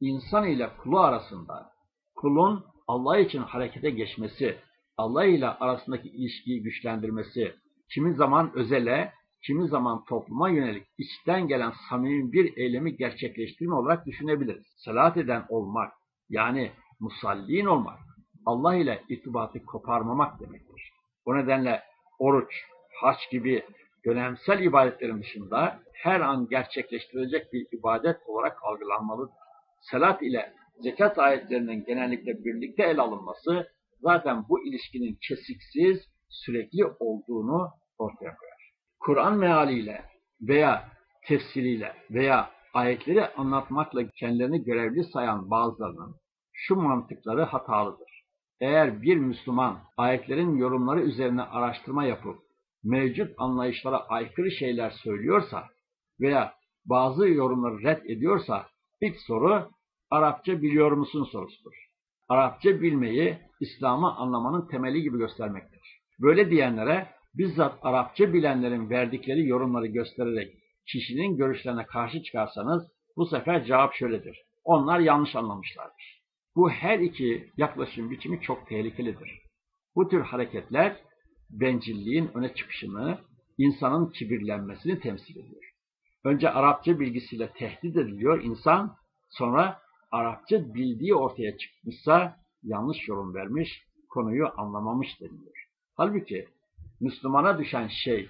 insan ile kulu arasında kulun Allah için harekete geçmesi, Allah ile arasındaki ilişkiyi güçlendirmesi, kimi zaman özele, kimi zaman topluma yönelik içten gelen samimi bir eylemi gerçekleştirme olarak düşünebiliriz. Salat eden olmak, yani musallin olmak, Allah ile irtibatı koparmamak demektir. O nedenle oruç, haç gibi dönemsel ibadetlerin dışında her an gerçekleştirilecek bir ibadet olarak algılanmalıdır. Salat ile zekat ayetlerinin genellikle birlikte ele alınması zaten bu ilişkinin kesiksiz, sürekli olduğunu ortaya koyar. Kur'an mealiyle veya tefsiriyle veya ayetleri anlatmakla kendilerini görevli sayan bazılarının şu mantıkları hatalıdır. Eğer bir Müslüman ayetlerin yorumları üzerine araştırma yapıp mevcut anlayışlara aykırı şeyler söylüyorsa veya bazı yorumları red ediyorsa ilk soru Arapça biliyor musun sorusudur. Arapça bilmeyi İslam'ı anlamanın temeli gibi göstermektir. Böyle diyenlere bizzat Arapça bilenlerin verdikleri yorumları göstererek kişinin görüşlerine karşı çıkarsanız bu sefer cevap şöyledir. Onlar yanlış anlamışlardır. Bu her iki yaklaşım biçimi çok tehlikelidir. Bu tür hareketler bencilliğin öne çıkışını, insanın kibirlenmesini temsil ediyor. Önce Arapça bilgisiyle tehdit ediliyor insan, sonra Arapça bildiği ortaya çıkmışsa yanlış yorum vermiş, konuyu anlamamış deniliyor. Halbuki Müslümana düşen şey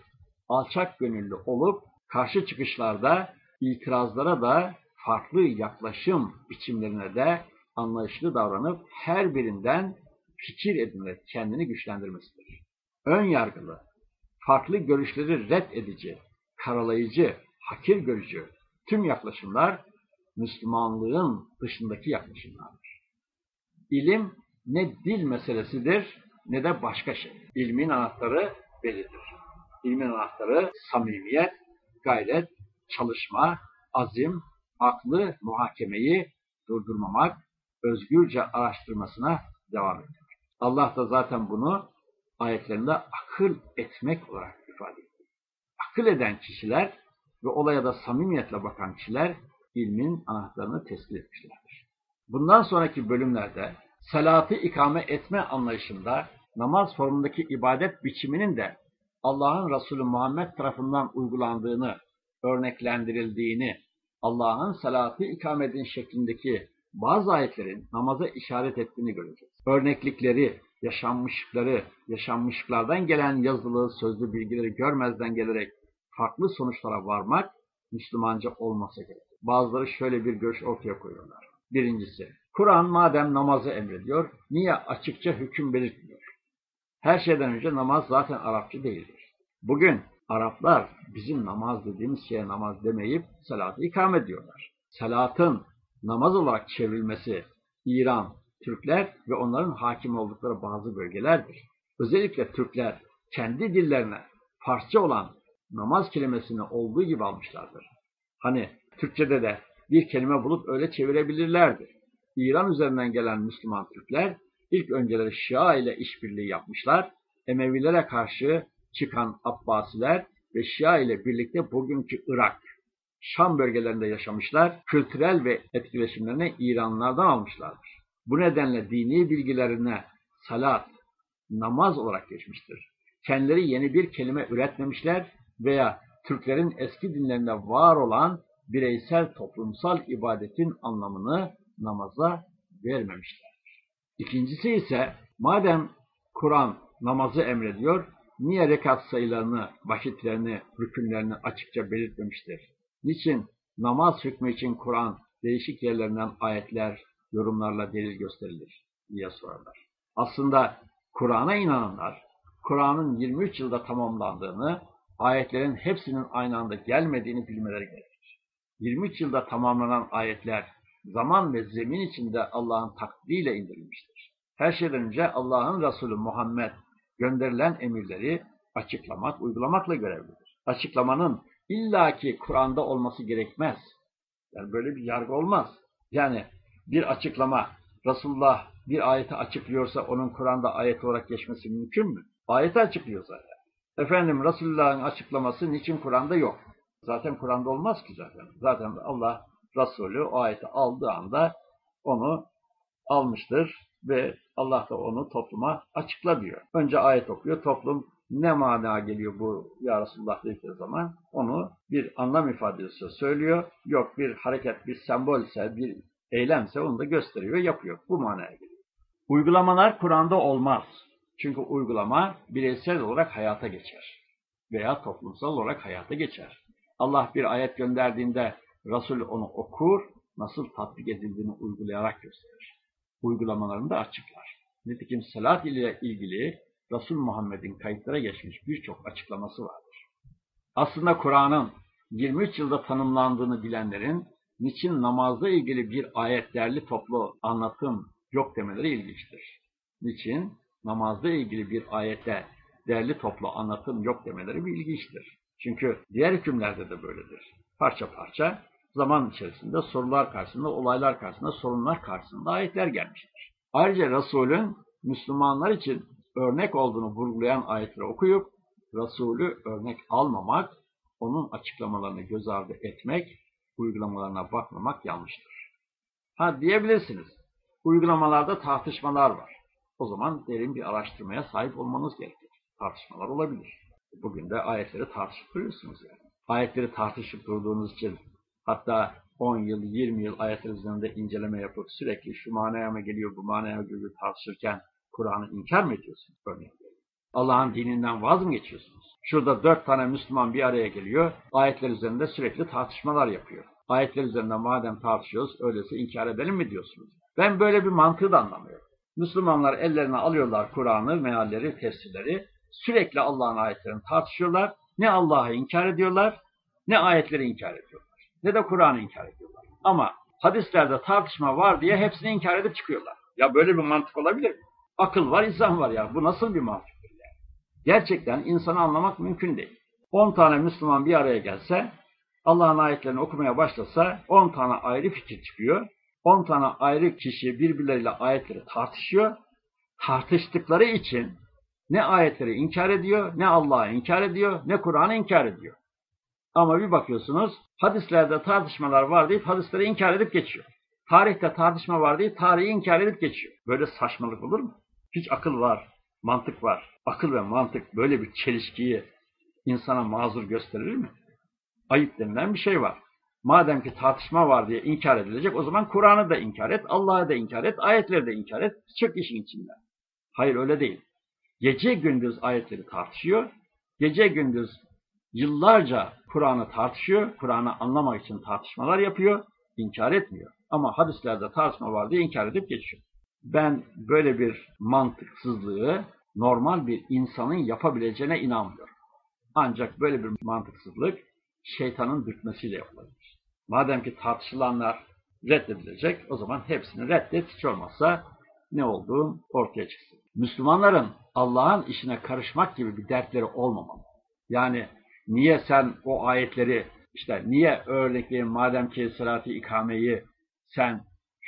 alçak gönüllü olup karşı çıkışlarda itirazlara da farklı yaklaşım biçimlerine de anlayışlı davranıp her birinden fikir edinerek kendini güçlendirmesidir. Ön yargılı, farklı görüşleri red edici, karalayıcı, hakir görücü tüm yaklaşımlar Müslümanlığın dışındaki yaklaşımlardır. İlim ne dil meselesidir ne de başka şey. İlmin anahtarı bellidir. İlmin anahtarı samimiyet, gayret, çalışma, azim, aklı, muhakemeyi durdurmamak, özgürce araştırmasına devam etmek. Allah da zaten bunu ayetlerinde akıl etmek olarak ifade ediyor. Akıl eden kişiler ve olaya da samimiyetle bakan kişiler ilmin anahtarını tespit etmişlerdir. Bundan sonraki bölümlerde salatı ikame etme anlayışında namaz formundaki ibadet biçiminin de Allah'ın Resulü Muhammed tarafından uygulandığını, örneklendirildiğini, Allah'ın salatı ikame edin şeklindeki bazı ayetlerin namaza işaret ettiğini göreceğiz. Örneklikleri, yaşanmışlıkları, yaşanmışlıklardan gelen yazılı, sözlü bilgileri görmezden gelerek farklı sonuçlara varmak Müslümanca olmasa gerek. Bazıları şöyle bir görüş ortaya koyuyorlar. Birincisi, Kur'an madem namazı emrediyor, niye açıkça hüküm belirtmiyor? Her şeyden önce namaz zaten Arapça değildir. Bugün Araplar bizim namaz dediğimiz şeye namaz demeyip salatı ikame ediyorlar. Salatın namaz olarak çevrilmesi İran, Türkler ve onların hakim oldukları bazı bölgelerdir. Özellikle Türkler kendi dillerine Farsça olan namaz kelimesini olduğu gibi almışlardır. Hani Türkçede de bir kelime bulup öyle çevirebilirlerdi. İran üzerinden gelen Müslüman Türkler ilk önceleri Şia ile işbirliği yapmışlar. Emevilere karşı çıkan Abbasiler ve Şia ile birlikte bugünkü Irak, Şam bölgelerinde yaşamışlar. Kültürel ve etkileşimlerini İranlılardan almışlardır. Bu nedenle dini bilgilerine salat, namaz olarak geçmiştir. Kendileri yeni bir kelime üretmemişler veya Türklerin eski dinlerinde var olan bireysel toplumsal ibadetin anlamını namaza vermemişlerdir. İkincisi ise madem Kur'an namazı emrediyor, niye rekat sayılarını, vakitlerini, rükünlerini açıkça belirtmemiştir? Niçin namaz hükmü için Kur'an değişik yerlerinden ayetler, yorumlarla delil gösterilir diye sorarlar. Aslında Kur'an'a inananlar, Kur'an'ın 23 yılda tamamlandığını, ayetlerin hepsinin aynı anda gelmediğini bilmeleri gerekir. 23 yılda tamamlanan ayetler zaman ve zemin içinde Allah'ın takdiriyle indirilmiştir. Her şeyden önce Allah'ın Resulü Muhammed gönderilen emirleri açıklamak, uygulamakla görevlidir. Açıklamanın illaki Kur'an'da olması gerekmez. Yani böyle bir yargı olmaz. Yani bir açıklama Resulullah bir ayeti açıklıyorsa onun Kur'an'da ayet olarak geçmesi mümkün mü? Ayeti açıklıyor zaten. Efendim Resulullah'ın açıklaması niçin Kur'an'da yok? Zaten Kur'an'da olmaz ki zaten. Zaten Allah Resulü o ayeti aldığı anda onu almıştır ve Allah da onu topluma açıkla diyor. Önce ayet okuyor, toplum ne mana geliyor bu ya Resulullah dedikleri zaman onu bir anlam ifadesi söylüyor. Yok bir hareket, bir sembolse, bir eylemse onu da gösteriyor, yapıyor. Bu manaya geliyor. Uygulamalar Kur'an'da olmaz. Çünkü uygulama bireysel olarak hayata geçer. Veya toplumsal olarak hayata geçer. Allah bir ayet gönderdiğinde Resul onu okur, nasıl tatbik edildiğini uygulayarak gösterir. Uygulamalarını da açıklar. Nitekim salat ile ilgili Resul Muhammed'in kayıtlara geçmiş birçok açıklaması vardır. Aslında Kur'an'ın 23 yılda tanımlandığını bilenlerin niçin namazla ilgili bir ayet derli toplu anlatım yok demeleri ilginçtir. Niçin namazla ilgili bir ayette derli toplu anlatım yok demeleri bir ilginçtir. Çünkü diğer hükümlerde de böyledir. Parça parça zaman içerisinde sorular karşısında, olaylar karşısında, sorunlar karşısında ayetler gelmiştir. Ayrıca Resul'ün Müslümanlar için örnek olduğunu vurgulayan ayetleri okuyup Resulü örnek almamak, onun açıklamalarını göz ardı etmek, uygulamalarına bakmamak yanlıştır. Ha diyebilirsiniz, uygulamalarda tartışmalar var. O zaman derin bir araştırmaya sahip olmanız gerekir. Tartışmalar olabilir. Bugün de ayetleri tartışıp duruyorsunuz yani. Ayetleri tartışıp durduğunuz için hatta 10 yıl, 20 yıl ayetler üzerinde inceleme yapıp sürekli şu manaya mı geliyor, bu manaya mı geliyor tartışırken Kur'an'ı inkar mı ediyorsunuz örneğin? Allah'ın dininden vaz mı geçiyorsunuz? Şurada dört tane Müslüman bir araya geliyor, ayetler üzerinde sürekli tartışmalar yapıyor. Ayetler üzerinde madem tartışıyoruz, öyleyse inkar edelim mi diyorsunuz? Ben böyle bir mantığı da anlamıyorum. Müslümanlar ellerine alıyorlar Kur'an'ı, mealleri, tefsirleri, sürekli Allah'ın ayetlerini tartışıyorlar. Ne Allah'ı inkar ediyorlar, ne ayetleri inkar ediyorlar, ne de Kur'an'ı inkar ediyorlar. Ama hadislerde tartışma var diye hepsini inkar edip çıkıyorlar. Ya böyle bir mantık olabilir mi? Akıl var, insan var ya. Bu nasıl bir yani? Gerçekten insanı anlamak mümkün değil. 10 tane Müslüman bir araya gelse, Allah'ın ayetlerini okumaya başlasa 10 tane ayrı fikir çıkıyor. 10 tane ayrı kişi birbirleriyle ayetleri tartışıyor. Tartıştıkları için ne ayetleri inkar ediyor, ne Allah'ı inkar ediyor, ne Kur'an'ı inkar ediyor. Ama bir bakıyorsunuz hadislerde tartışmalar var deyip hadisleri inkar edip geçiyor. Tarihte tartışma var deyip tarihi inkar edip geçiyor. Böyle saçmalık olur mu? Hiç akıl var, mantık var. Akıl ve mantık böyle bir çelişkiyi insana mazur gösterir mi? Ayıp denilen bir şey var. Madem ki tartışma var diye inkar edilecek o zaman Kur'an'ı da inkar et, Allah'ı da inkar et, ayetleri de inkar et. Çık işin içinden. Hayır öyle değil. Gece gündüz ayetleri tartışıyor. Gece gündüz yıllarca Kur'an'ı tartışıyor. Kur'an'ı anlamak için tartışmalar yapıyor. inkar etmiyor. Ama hadislerde tartışma var diye inkar edip geçiyor. Ben böyle bir mantıksızlığı normal bir insanın yapabileceğine inanmıyorum. Ancak böyle bir mantıksızlık şeytanın dürtmesiyle yapılabilir. Madem ki tartışılanlar reddedilecek, o zaman hepsini reddet, hiç olmazsa ne olduğu ortaya çıksın. Müslümanların Allah'ın işine karışmak gibi bir dertleri olmamalı. Yani niye sen o ayetleri, işte niye örnekleyin madem ki salat ikameyi sen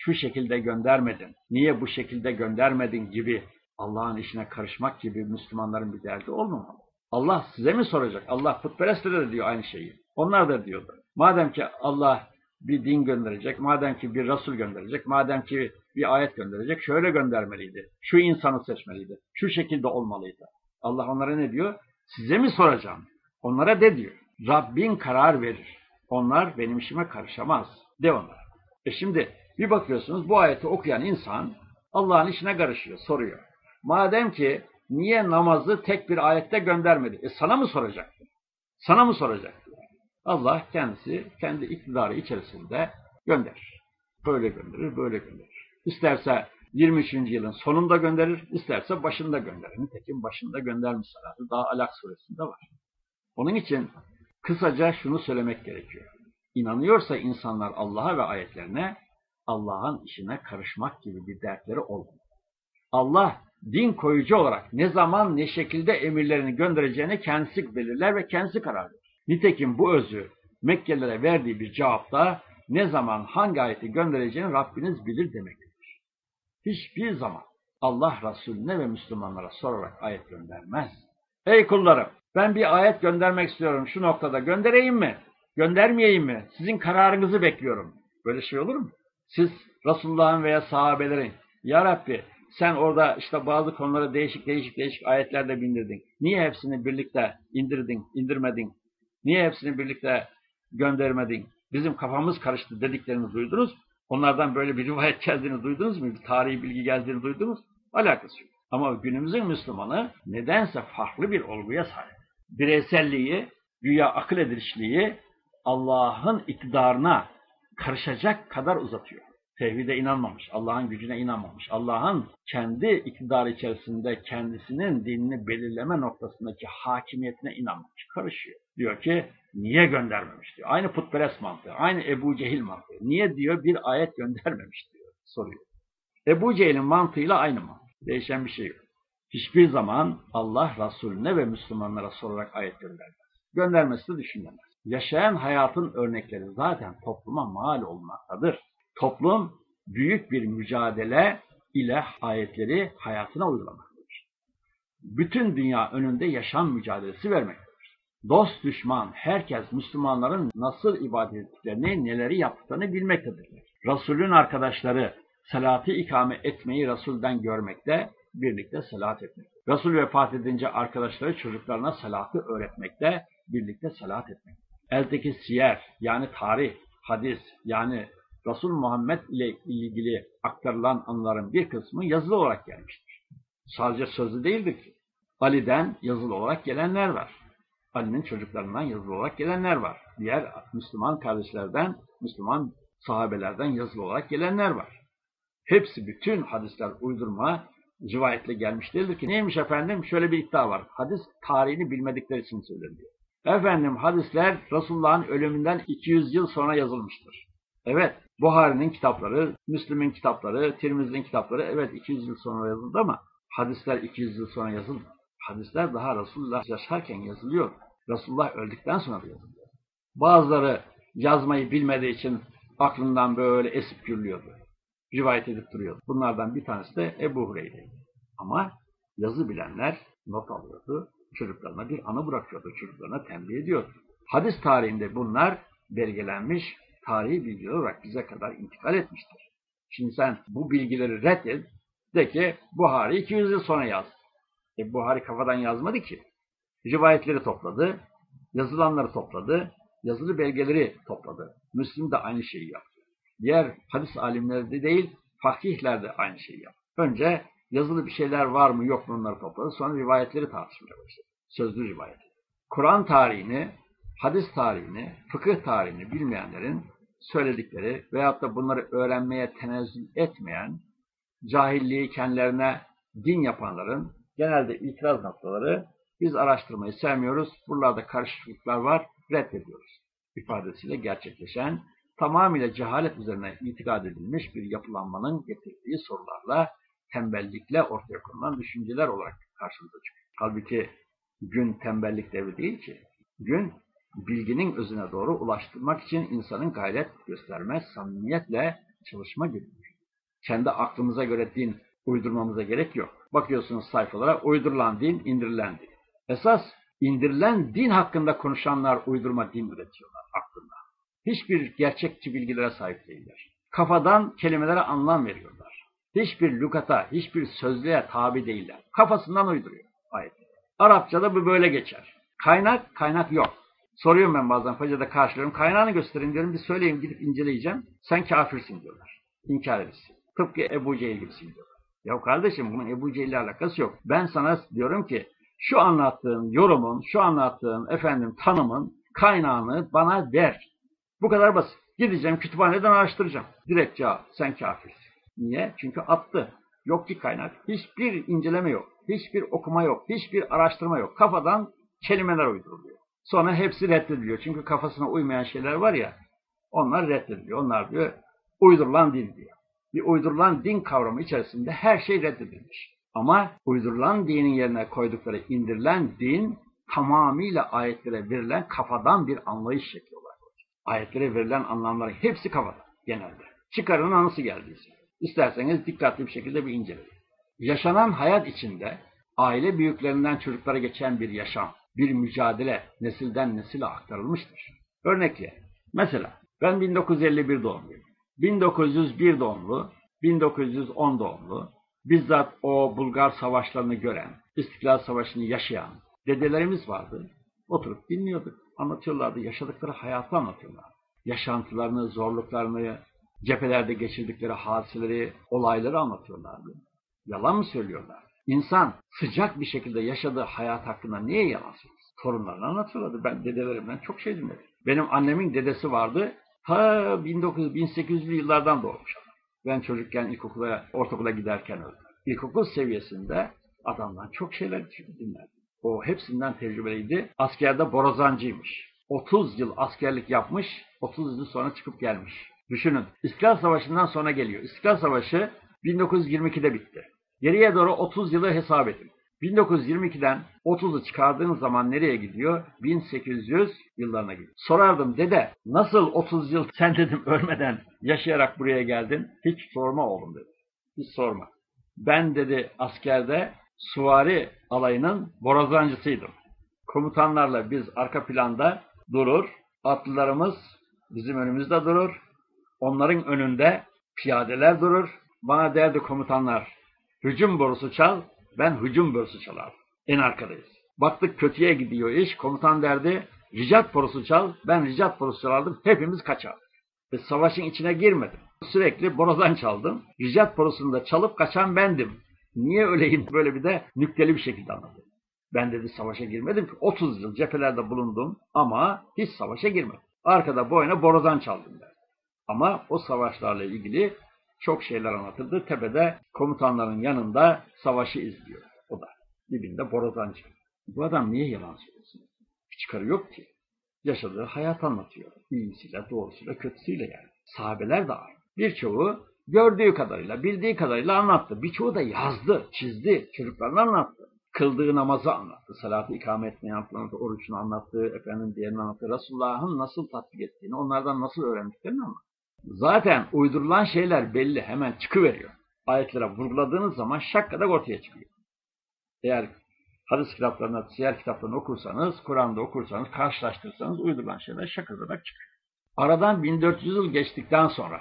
şu şekilde göndermedin, niye bu şekilde göndermedin gibi Allah'ın işine karışmak gibi Müslümanların bir derdi olmamalı. Allah size mi soracak? Allah putperestlere de diyor aynı şeyi. Onlar da diyordu. Madem ki Allah bir din gönderecek, madem ki bir Resul gönderecek, madem ki bir ayet gönderecek, şöyle göndermeliydi. Şu insanı seçmeliydi. Şu şekilde olmalıydı. Allah onlara ne diyor? Size mi soracağım? Onlara de diyor. Rabbin karar verir. Onlar benim işime karışamaz. De onlara. E şimdi bir bakıyorsunuz bu ayeti okuyan insan Allah'ın işine karışıyor, soruyor. Madem ki niye namazı tek bir ayette göndermedi? E sana mı soracaktı? Sana mı soracaktı? Allah kendisi kendi iktidarı içerisinde gönderir. Böyle gönderir, böyle gönderir. İsterse 23. yılın sonunda gönderir, isterse başında gönderir. Nitekim başında göndermiş salatı daha Alak suresinde var. Onun için kısaca şunu söylemek gerekiyor. İnanıyorsa insanlar Allah'a ve ayetlerine Allah'ın işine karışmak gibi bir dertleri olmamalı. Allah din koyucu olarak ne zaman ne şekilde emirlerini göndereceğini kendisi belirler ve kendisi karar verir. Nitekim bu özü Mekkelilere verdiği bir cevapta ne zaman hangi ayeti göndereceğini Rabbiniz bilir demektedir. Hiçbir zaman Allah Resulüne ve Müslümanlara sorarak ayet göndermez. Ey kullarım ben bir ayet göndermek istiyorum şu noktada göndereyim mi? Göndermeyeyim mi? Sizin kararınızı bekliyorum. Böyle şey olur mu? Siz Resulullah'ın veya sahabelerin Ya Rabbi sen orada işte bazı konuları değişik değişik değişik ayetlerle bindirdin. Niye hepsini birlikte indirdin, indirmedin? Niye hepsini birlikte göndermedin? Bizim kafamız karıştı dediklerini duydunuz. Onlardan böyle bir rivayet geldiğini duydunuz mu? Bir tarihi bilgi geldiğini duydunuz. Alakası yok. Ama günümüzün Müslümanı nedense farklı bir olguya sahip. Bireyselliği, güya akıl edilişliği Allah'ın iktidarına karışacak kadar uzatıyor. Tevhide inanmamış, Allah'ın gücüne inanmamış. Allah'ın kendi iktidarı içerisinde kendisinin dinini belirleme noktasındaki hakimiyetine inanmamış. Karışıyor. Diyor ki niye göndermemiş diyor. Aynı putperest mantığı, aynı Ebu Cehil mantığı. Niye diyor bir ayet göndermemiş diyor, soruyor. Ebu Cehil'in mantığıyla aynı mantık. Değişen bir şey yok. Hiçbir zaman Allah Resulüne ve Müslümanlara sorarak ayet göndermez. Göndermesi de düşünülemez. Yaşayan hayatın örnekleri zaten topluma mal olmaktadır. Toplum büyük bir mücadele ile ayetleri hayatına uygulamaktadır. Bütün dünya önünde yaşam mücadelesi vermektedir. Dost düşman herkes Müslümanların nasıl ibadet ettiklerini, neleri yaptıklarını bilmektedirler. Resulün arkadaşları salatı ikame etmeyi Resul'den görmekte, birlikte salat etmekte. Resul vefat edince arkadaşları çocuklarına salatı öğretmekte, birlikte salat etmekte. Eldeki siyer yani tarih, hadis yani Resul Muhammed ile ilgili aktarılan anıların bir kısmı yazılı olarak gelmiştir. Sadece sözlü değildir ki. Ali'den yazılı olarak gelenler var. Ali'nin çocuklarından yazılı olarak gelenler var. Diğer Müslüman kardeşlerden, Müslüman sahabelerden yazılı olarak gelenler var. Hepsi bütün hadisler uydurma, rivayetle gelmiş değildir ki. Neymiş efendim? Şöyle bir iddia var. Hadis tarihini bilmedikleri için söyleniyor. Efendim hadisler Resulullah'ın ölümünden 200 yıl sonra yazılmıştır. Evet, Buhari'nin kitapları, Müslim'in kitapları, Tirmiz'in kitapları evet 200 yıl sonra yazıldı ama hadisler 200 yıl sonra yazıldı. Hadisler daha Resulullah yaşarken yazılıyor. Resulullah öldükten sonra yazılıyor. Bazıları yazmayı bilmediği için aklından böyle esip gürlüyordu. Rivayet edip duruyordu. Bunlardan bir tanesi de Ebu Hureyre'ydi. Ama yazı bilenler not alıyordu. Çocuklarına bir anı bırakıyordu. Çocuklarına tembih ediyordu. Hadis tarihinde bunlar belgelenmiş, tarihi bilgiler olarak bize kadar intikal etmiştir. Şimdi sen bu bilgileri reddet, de ki Buhari 200 yıl sonra yaz. E Buhari kafadan yazmadı ki. Rivayetleri topladı, yazılanları topladı, yazılı belgeleri topladı. Müslim de aynı şeyi yaptı. Diğer hadis alimleri de değil, fakihler de aynı şeyi yaptı. Önce yazılı bir şeyler var mı yok mu onları topladı. Sonra rivayetleri tartışmaya başladı. Sözlü rivayet. Kur'an tarihini, hadis tarihini, fıkıh tarihini bilmeyenlerin söyledikleri veyahut da bunları öğrenmeye tenezzül etmeyen, cahilliği kendilerine din yapanların genelde itiraz noktaları biz araştırmayı sevmiyoruz, buralarda karışıklıklar var, reddediyoruz ifadesiyle gerçekleşen tamamıyla cehalet üzerine itikad edilmiş bir yapılanmanın getirdiği sorularla tembellikle ortaya konulan düşünceler olarak karşımıza çıkıyor. Halbuki gün tembellik devri değil ki. Gün bilginin özüne doğru ulaştırmak için insanın gayret gösterme, samimiyetle çalışma günüdür. Kendi aklımıza göre din uydurmamıza gerek yok. Bakıyorsunuz sayfalara uydurulan din, indirilen din. Esas indirilen din hakkında konuşanlar uydurma din üretiyorlar aklında. Hiçbir gerçekçi bilgilere sahip değiller. Kafadan kelimelere anlam veriyorlar. Hiçbir lügata, hiçbir sözlüğe tabi değiller. Kafasından uyduruyor ayet. Arapçada bu böyle geçer. Kaynak, kaynak yok. Soruyorum ben bazen facada karşılıyorum. Kaynağını gösterin diyorum. Bir söyleyeyim gidip inceleyeceğim. Sen kafirsin diyorlar. İnkar edersin. Tıpkı Ebu Cehil gibisin diyorlar. Ya kardeşim bunun Ebu Cehil ile alakası yok. Ben sana diyorum ki şu anlattığın yorumun, şu anlattığın efendim tanımın kaynağını bana ver. Bu kadar basit. Gideceğim kütüphaneden araştıracağım. Direkt cevap sen kafirsin. Niye? Çünkü attı. Yok ki kaynak. Hiçbir inceleme yok. Hiçbir okuma yok. Hiçbir araştırma yok. Kafadan kelimeler uyduruluyor. Sonra hepsi reddediliyor. Çünkü kafasına uymayan şeyler var ya onlar reddediliyor. Onlar diyor uydurulan din diyor. Bir uydurulan din kavramı içerisinde her şey reddedilmiş. Ama uydurulan dinin yerine koydukları indirilen din tamamıyla ayetlere verilen kafadan bir anlayış şekli olarak. Ayetlere verilen anlamların hepsi kafada genelde. Çıkarın anısı geldiyse. İsterseniz dikkatli bir şekilde bir inceleyin. Yaşanan hayat içinde aile büyüklerinden çocuklara geçen bir yaşam, bir mücadele nesilden nesile aktarılmıştır. Örnekle, mesela ben 1951 doğumluyum. 1901 doğumlu, 1910 doğumlu, bizzat o Bulgar savaşlarını gören, İstiklal Savaşı'nı yaşayan dedelerimiz vardı. Oturup dinliyorduk, anlatıyorlardı, yaşadıkları hayatı anlatıyorlardı. Yaşantılarını, zorluklarını, cephelerde geçirdikleri hadiseleri, olayları anlatıyorlardı. Yalan mı söylüyorlar? İnsan sıcak bir şekilde yaşadığı hayat hakkında niye yalan söylüyor? Torunlarına anlatıyorlardı. Ben dedelerimden çok şey dinledim. Benim annemin dedesi vardı. Ta 1900, 1800'lü yıllardan doğmuş adam. Ben çocukken ilkokula, ortaokula giderken öldü. İlkokul seviyesinde adamdan çok şeyler dinlerdim. O hepsinden tecrübeliydi. Askerde borazancıymış. 30 yıl askerlik yapmış, 30 yıl sonra çıkıp gelmiş. Düşünün, İstiklal Savaşı'ndan sonra geliyor. İstiklal Savaşı 1922'de bitti. Geriye doğru 30 yılı hesap edin. 1922'den 30'u çıkardığınız zaman nereye gidiyor? 1800 yıllarına gidiyor. Sorardım dede nasıl 30 yıl (laughs) sen dedim ölmeden yaşayarak buraya geldin? Hiç sorma oğlum dedi. Hiç sorma. Ben dedi askerde suvari alayının borazancısıydım. Komutanlarla biz arka planda durur, atlılarımız bizim önümüzde durur, onların önünde piyadeler durur. Bana derdi komutanlar, hücum borusu çal, ben hücum borusu çalardım. En arkadayız. Baktık kötüye gidiyor iş, komutan derdi, ricat borusu çal, ben ricat borusu çalardım, hepimiz kaçardık. Ve savaşın içine girmedim. Sürekli borazan çaldım. Ricat borusunu da çalıp kaçan bendim. Niye öyleyim (laughs) böyle bir de nükteli bir şekilde anladım. Ben dedi savaşa girmedim ki 30 yıl cephelerde bulundum ama hiç savaşa girmedim. Arkada boyuna borazan çaldım ben. Ama o savaşlarla ilgili çok şeyler anlatıldı. Tepede komutanların yanında savaşı izliyor. O da dibinde borazancı. Bu adam niye yalan söylesin? Bir çıkarı yok ki. Yaşadığı hayat anlatıyor. İyisiyle, doğrusuyla, kötüsüyle yani. Sahabeler de aynı. Birçoğu gördüğü kadarıyla, bildiği kadarıyla anlattı. Birçoğu da yazdı, çizdi, çocuklarına anlattı. Kıldığı namazı anlattı, salatı ikame etmeyi anlattı, oruçunu anlattı, efendim diğerini anlattı. Resulullah'ın nasıl tatbik ettiğini, onlardan nasıl öğrendiklerini anlattı. Zaten uydurulan şeyler belli, hemen çıkıveriyor. Ayetlere vurguladığınız zaman şakkada ortaya çıkıyor. Eğer hadis kitaplarını, siyer kitaplarını okursanız, Kur'an'da okursanız, karşılaştırırsanız uydurulan şeyler şakadarak çıkıyor. Aradan 1400 yıl geçtikten sonra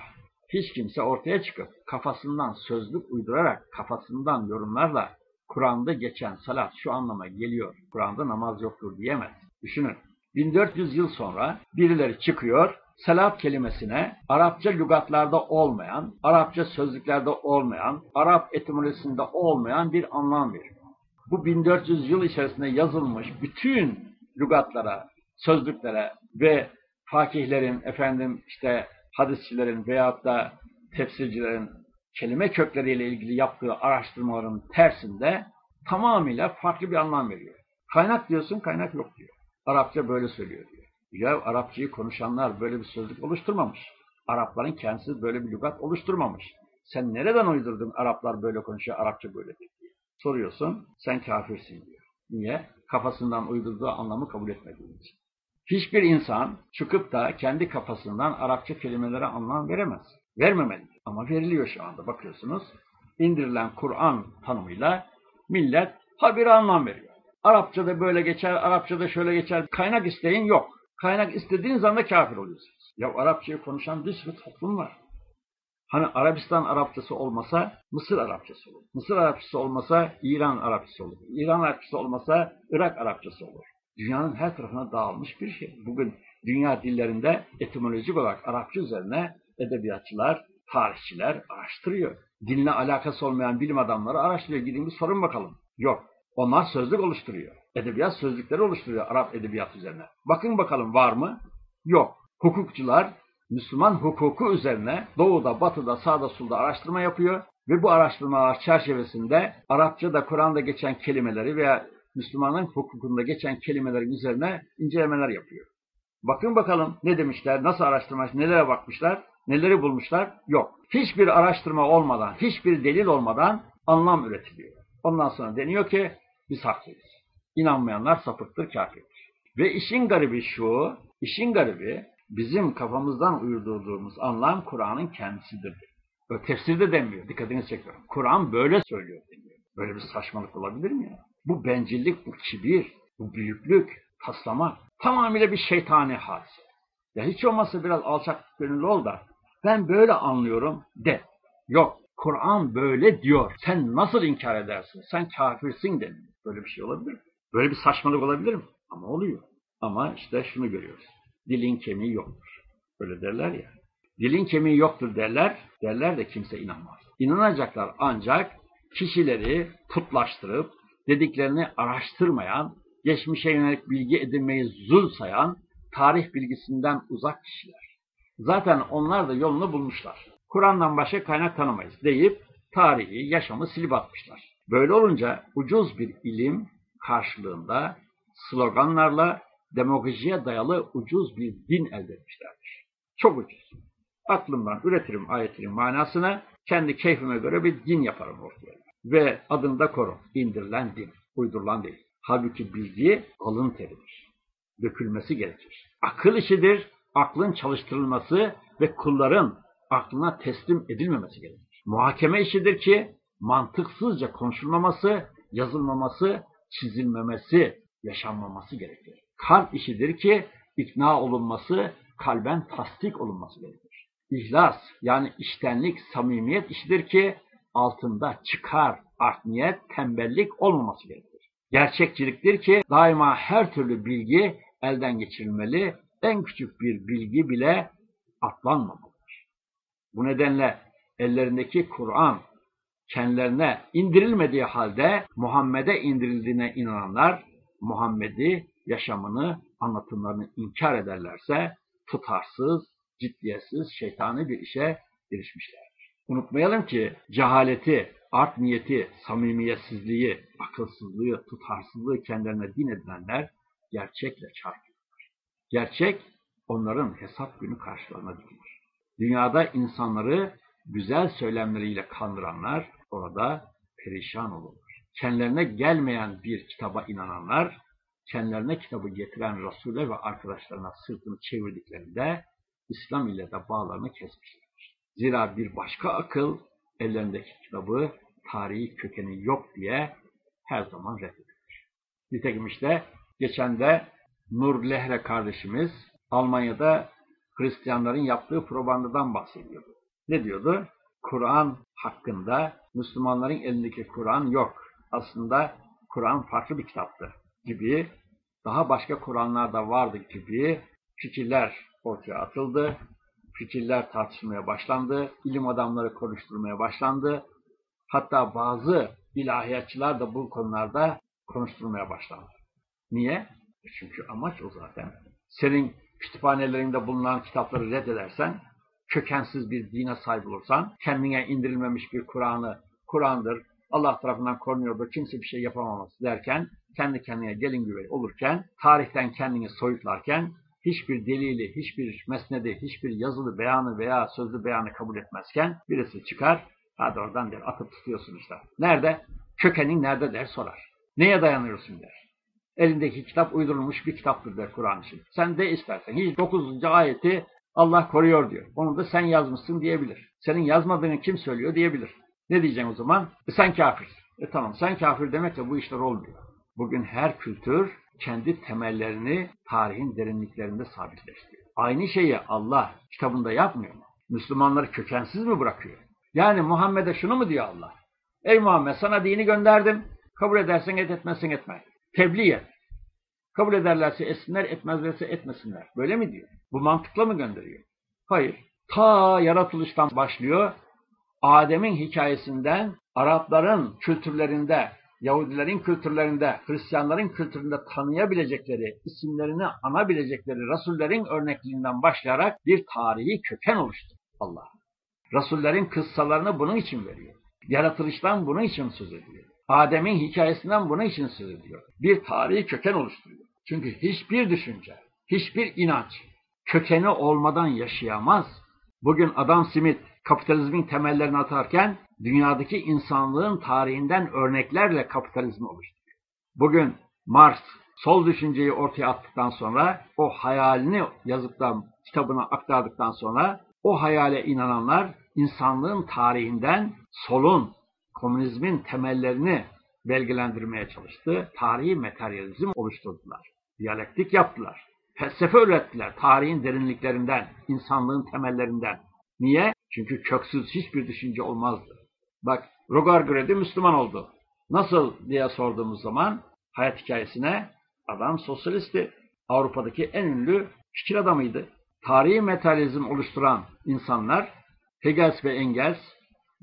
hiç kimse ortaya çıkıp kafasından sözlük uydurarak, kafasından yorumlarla Kur'an'da geçen salat şu anlama geliyor, Kur'an'da namaz yoktur diyemez. Düşünün, 1400 yıl sonra birileri çıkıyor, salat kelimesine Arapça lügatlarda olmayan, Arapça sözlüklerde olmayan, Arap etimolojisinde olmayan bir anlam veriyor. Bu 1400 yıl içerisinde yazılmış bütün lügatlara, sözlüklere ve fakihlerin, efendim işte hadisçilerin veyahut da tefsircilerin kelime kökleriyle ilgili yaptığı araştırmaların tersinde tamamıyla farklı bir anlam veriyor. Kaynak diyorsun, kaynak yok diyor. Arapça böyle söylüyor diyor. Ya Arapçayı konuşanlar böyle bir sözlük oluşturmamış. Arapların kendisi böyle bir lügat oluşturmamış. Sen nereden uydurdun Araplar böyle konuşuyor, Arapça böyle diye. Soruyorsun, sen kafirsin diyor. Niye? Kafasından uydurduğu anlamı kabul etmediğin için. Hiçbir insan çıkıp da kendi kafasından Arapça kelimelere anlam veremez. Vermemeli. Ama veriliyor şu anda bakıyorsunuz. İndirilen Kur'an tanımıyla millet habire anlam veriyor. Arapçada böyle geçer, Arapçada şöyle geçer. Kaynak isteyin yok. Kaynak istediğiniz anda kafir oluyorsunuz. Ya Arapçayı konuşan bir sürü toplum var. Hani Arabistan Arapçası olmasa Mısır Arapçası olur. Mısır Arapçası olmasa İran Arapçası olur. İran Arapçası olmasa Irak Arapçası olur. Dünyanın her tarafına dağılmış bir şey. Bugün dünya dillerinde etimolojik olarak Arapça üzerine edebiyatçılar, tarihçiler araştırıyor. Dinle alakası olmayan bilim adamları araştırıyor. Gidin bir sorun bakalım. Yok. Onlar sözlük oluşturuyor. Edebiyat sözlükleri oluşturuyor Arap edebiyat üzerine. Bakın bakalım var mı? Yok. Hukukçular Müslüman hukuku üzerine doğuda, batıda, sağda, solda araştırma yapıyor ve bu araştırmalar çerçevesinde Arapçada, Kur'an'da geçen kelimeleri veya Müslümanın hukukunda geçen kelimelerin üzerine incelemeler yapıyor. Bakın bakalım ne demişler, nasıl araştırmış, nelere bakmışlar, neleri bulmuşlar? Yok. Hiçbir araştırma olmadan, hiçbir delil olmadan anlam üretiliyor. Ondan sonra deniyor ki biz haklıyız. İnanmayanlar sapıktır, kafirdir. Ve işin garibi şu, işin garibi bizim kafamızdan uydurduğumuz anlam Kur'an'ın kendisidir. Böyle tefsirde demiyor, dikkatinizi çekiyorum. Kur'an böyle söylüyor demiyor. Böyle bir saçmalık olabilir mi ya? Bu bencillik, bu kibir, bu büyüklük, taslama tamamıyla bir şeytani hadise. Ya hiç olmazsa biraz alçak gönüllü ol da ben böyle anlıyorum de. Yok, Kur'an böyle diyor. Sen nasıl inkar edersin? Sen kafirsin deniyor. Böyle bir şey olabilir mi? Böyle bir saçmalık olabilir mi? Ama oluyor. Ama işte şunu görüyoruz. Dilin kemiği yoktur. Öyle derler ya. Dilin kemiği yoktur derler. Derler de kimse inanmaz. İnanacaklar ancak kişileri putlaştırıp dediklerini araştırmayan, geçmişe yönelik bilgi edinmeyi zul sayan, tarih bilgisinden uzak kişiler. Zaten onlar da yolunu bulmuşlar. Kur'an'dan başka kaynak tanımayız deyip tarihi, yaşamı silip atmışlar. Böyle olunca ucuz bir ilim karşılığında sloganlarla demagojiye dayalı ucuz bir din elde etmişlerdir. Çok ucuz. Aklımdan üretirim ayetinin manasını, kendi keyfime göre bir din yaparım ortaya. Ve adını da korum. İndirilen din, uydurulan değil. Halbuki bilgi alın teridir. Dökülmesi gerekir. Akıl işidir, aklın çalıştırılması ve kulların aklına teslim edilmemesi gerekir. Muhakeme işidir ki mantıksızca konuşulmaması, yazılmaması, çizilmemesi, yaşanmaması gerekir. Kalp işidir ki ikna olunması, kalben tasdik olunması gerekir. İhlas yani iştenlik, samimiyet işidir ki altında çıkar, art niyet, tembellik olmaması gerekir. Gerçekçiliktir ki daima her türlü bilgi elden geçirilmeli, en küçük bir bilgi bile atlanmamalıdır. Bu nedenle ellerindeki Kur'an kendilerine indirilmediği halde Muhammed'e indirildiğine inananlar Muhammed'i, yaşamını, anlatımlarını inkar ederlerse tutarsız, ciddiyetsiz, şeytani bir işe girişmişlerdir. Unutmayalım ki cehaleti, art niyeti, samimiyetsizliği, akılsızlığı, tutarsızlığı kendilerine din edilenler gerçekle çarpıyorlar. Gerçek onların hesap günü karşılarına dikilir. Dünyada insanları güzel söylemleriyle kandıranlar orada perişan olurlar. Kendilerine gelmeyen bir kitaba inananlar, kendilerine kitabı getiren Resul'e ve arkadaşlarına sırtını çevirdiklerinde İslam ile de bağlarını kesmişlerdir. Zira bir başka akıl ellerindeki kitabı tarihi kökeni yok diye her zaman reddedilir. Nitekim işte geçen de Nur Lehre kardeşimiz Almanya'da Hristiyanların yaptığı propagandadan bahsediyordu. Ne diyordu? Kur'an hakkında Müslümanların elindeki Kur'an yok. Aslında Kur'an farklı bir kitaptı gibi, daha başka Kur'anlar da vardı gibi fikirler ortaya atıldı. Fikirler tartışmaya başlandı. ilim adamları konuşturmaya başlandı. Hatta bazı ilahiyatçılar da bu konularda konuşturmaya başlandı. Niye? Çünkü amaç o zaten. Senin kütüphanelerinde bulunan kitapları reddedersen, kökensiz bir dine sahip olursan, kendine indirilmemiş bir Kur'an'ı, Kur'an'dır, Allah tarafından korunuyordur, kimse bir şey yapamamaz derken, kendi kendine gelin güvey olurken, tarihten kendini soyutlarken, hiçbir delili, hiçbir mesnedi, hiçbir yazılı beyanı veya sözlü beyanı kabul etmezken birisi çıkar, hadi oradan der, atıp tutuyorsun işte. Nerede? Kökenin nerede der sorar. Neye dayanıyorsun der. Elindeki kitap uydurulmuş bir kitaptır der Kur'an için. Sen de istersen. Hiç 9. ayeti Allah koruyor diyor. Onu da sen yazmışsın diyebilir. Senin yazmadığını kim söylüyor diyebilir. Ne diyeceksin o zaman? E sen kafir. E tamam sen kafir demekle bu işler olmuyor. Bugün her kültür kendi temellerini tarihin derinliklerinde sabitleştiriyor. Aynı şeyi Allah kitabında yapmıyor mu? Müslümanları kökensiz mi bırakıyor? Yani Muhammed'e şunu mu diyor Allah? Ey Muhammed sana dini gönderdim. Kabul edersen et etmezsen etme. Tebliğ et. Kabul ederlerse etsinler, etmezlerse etmesinler. Böyle mi diyor? Bu mantıkla mı gönderiyor? Hayır. Ta yaratılıştan başlıyor. Adem'in hikayesinden Arapların kültürlerinde, Yahudilerin kültürlerinde, Hristiyanların kültüründe tanıyabilecekleri, isimlerini anabilecekleri Rasullerin örnekliğinden başlayarak bir tarihi köken oluştu Allah. Rasullerin kıssalarını bunun için veriyor. Yaratılıştan bunun için söz ediyor. Adem'in hikayesinden bunun için söz ediyor. Bir tarihi köken oluşturuyor. Çünkü hiçbir düşünce, hiçbir inanç kökeni olmadan yaşayamaz. Bugün Adam Smith kapitalizmin temellerini atarken dünyadaki insanlığın tarihinden örneklerle kapitalizmi oluşturuyor. Bugün Marx sol düşünceyi ortaya attıktan sonra o hayalini yazıktan kitabına aktardıktan sonra o hayale inananlar insanlığın tarihinden solun, komünizmin temellerini belgelendirmeye çalıştı. Tarihi materyalizm oluşturdular. Diyalektik yaptılar. Felsefe ürettiler tarihin derinliklerinden, insanlığın temellerinden. Niye? Çünkü köksüz hiçbir düşünce olmazdı. Bak Rogar Gredi Müslüman oldu. Nasıl diye sorduğumuz zaman hayat hikayesine adam sosyalisti. Avrupa'daki en ünlü fikir adamıydı. Tarihi metalizm oluşturan insanlar Hegels ve Engels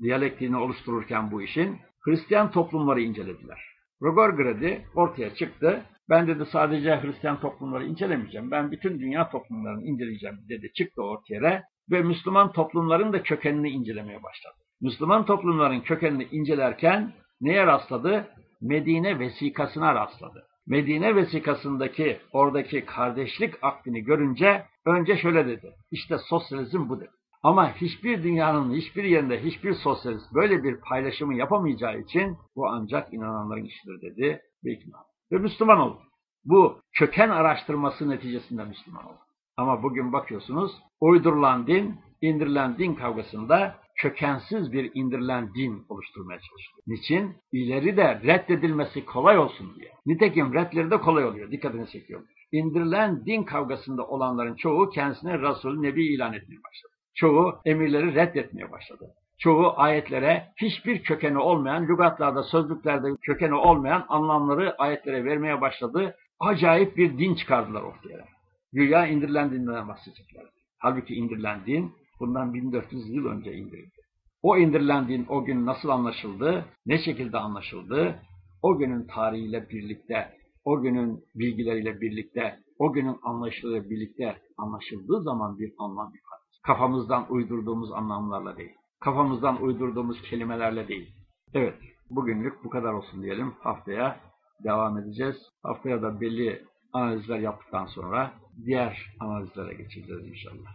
diyalektiğini oluştururken bu işin Hristiyan toplumları incelediler. Rogorgradi ortaya çıktı. Ben dedi sadece Hristiyan toplumları incelemeyeceğim. Ben bütün dünya toplumlarını inceleyeceğim dedi. Çıktı ortaya ve Müslüman toplumların da kökenini incelemeye başladı. Müslüman toplumların kökenini incelerken neye rastladı? Medine vesikasına rastladı. Medine vesikasındaki oradaki kardeşlik akdini görünce önce şöyle dedi. İşte sosyalizm bu dedi. Ama hiçbir dünyanın hiçbir yerinde hiçbir sosyalist böyle bir paylaşımı yapamayacağı için bu ancak inananların işidir dedi ve ikna. Ve Müslüman oldu. Bu köken araştırması neticesinde Müslüman oldu. Ama bugün bakıyorsunuz uydurulan din, indirilen din kavgasında kökensiz bir indirilen din oluşturmaya çalışıyor. Niçin? İleri de reddedilmesi kolay olsun diye. Nitekim reddleri de kolay oluyor. Dikkatini çekiyorum. İndirilen din kavgasında olanların çoğu kendisine Resul, Nebi ilan etmeye başladı. Çoğu emirleri reddetmeye başladı. Çoğu ayetlere hiçbir kökeni olmayan, lügatlarda, sözlüklerde kökeni olmayan anlamları ayetlere vermeye başladı. Acayip bir din çıkardılar ortaya. Güya indirilen dinden bahsedecekler. Halbuki indirilen din bundan 1400 yıl önce indirildi. O indirilen din o gün nasıl anlaşıldı, ne şekilde anlaşıldı, o günün tarihiyle birlikte, o günün bilgileriyle birlikte, o günün anlaşılığıyla birlikte anlaşıldığı zaman bir anlam ifade. Kafamızdan uydurduğumuz anlamlarla değil. Kafamızdan uydurduğumuz kelimelerle değil. Evet, bugünlük bu kadar olsun diyelim. Haftaya devam edeceğiz. Haftaya da belli analizler yaptıktan sonra diğer analizlere geçeceğiz inşallah.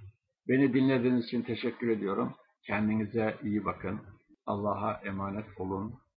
Beni dinlediğiniz için teşekkür ediyorum. Kendinize iyi bakın. Allah'a emanet olun.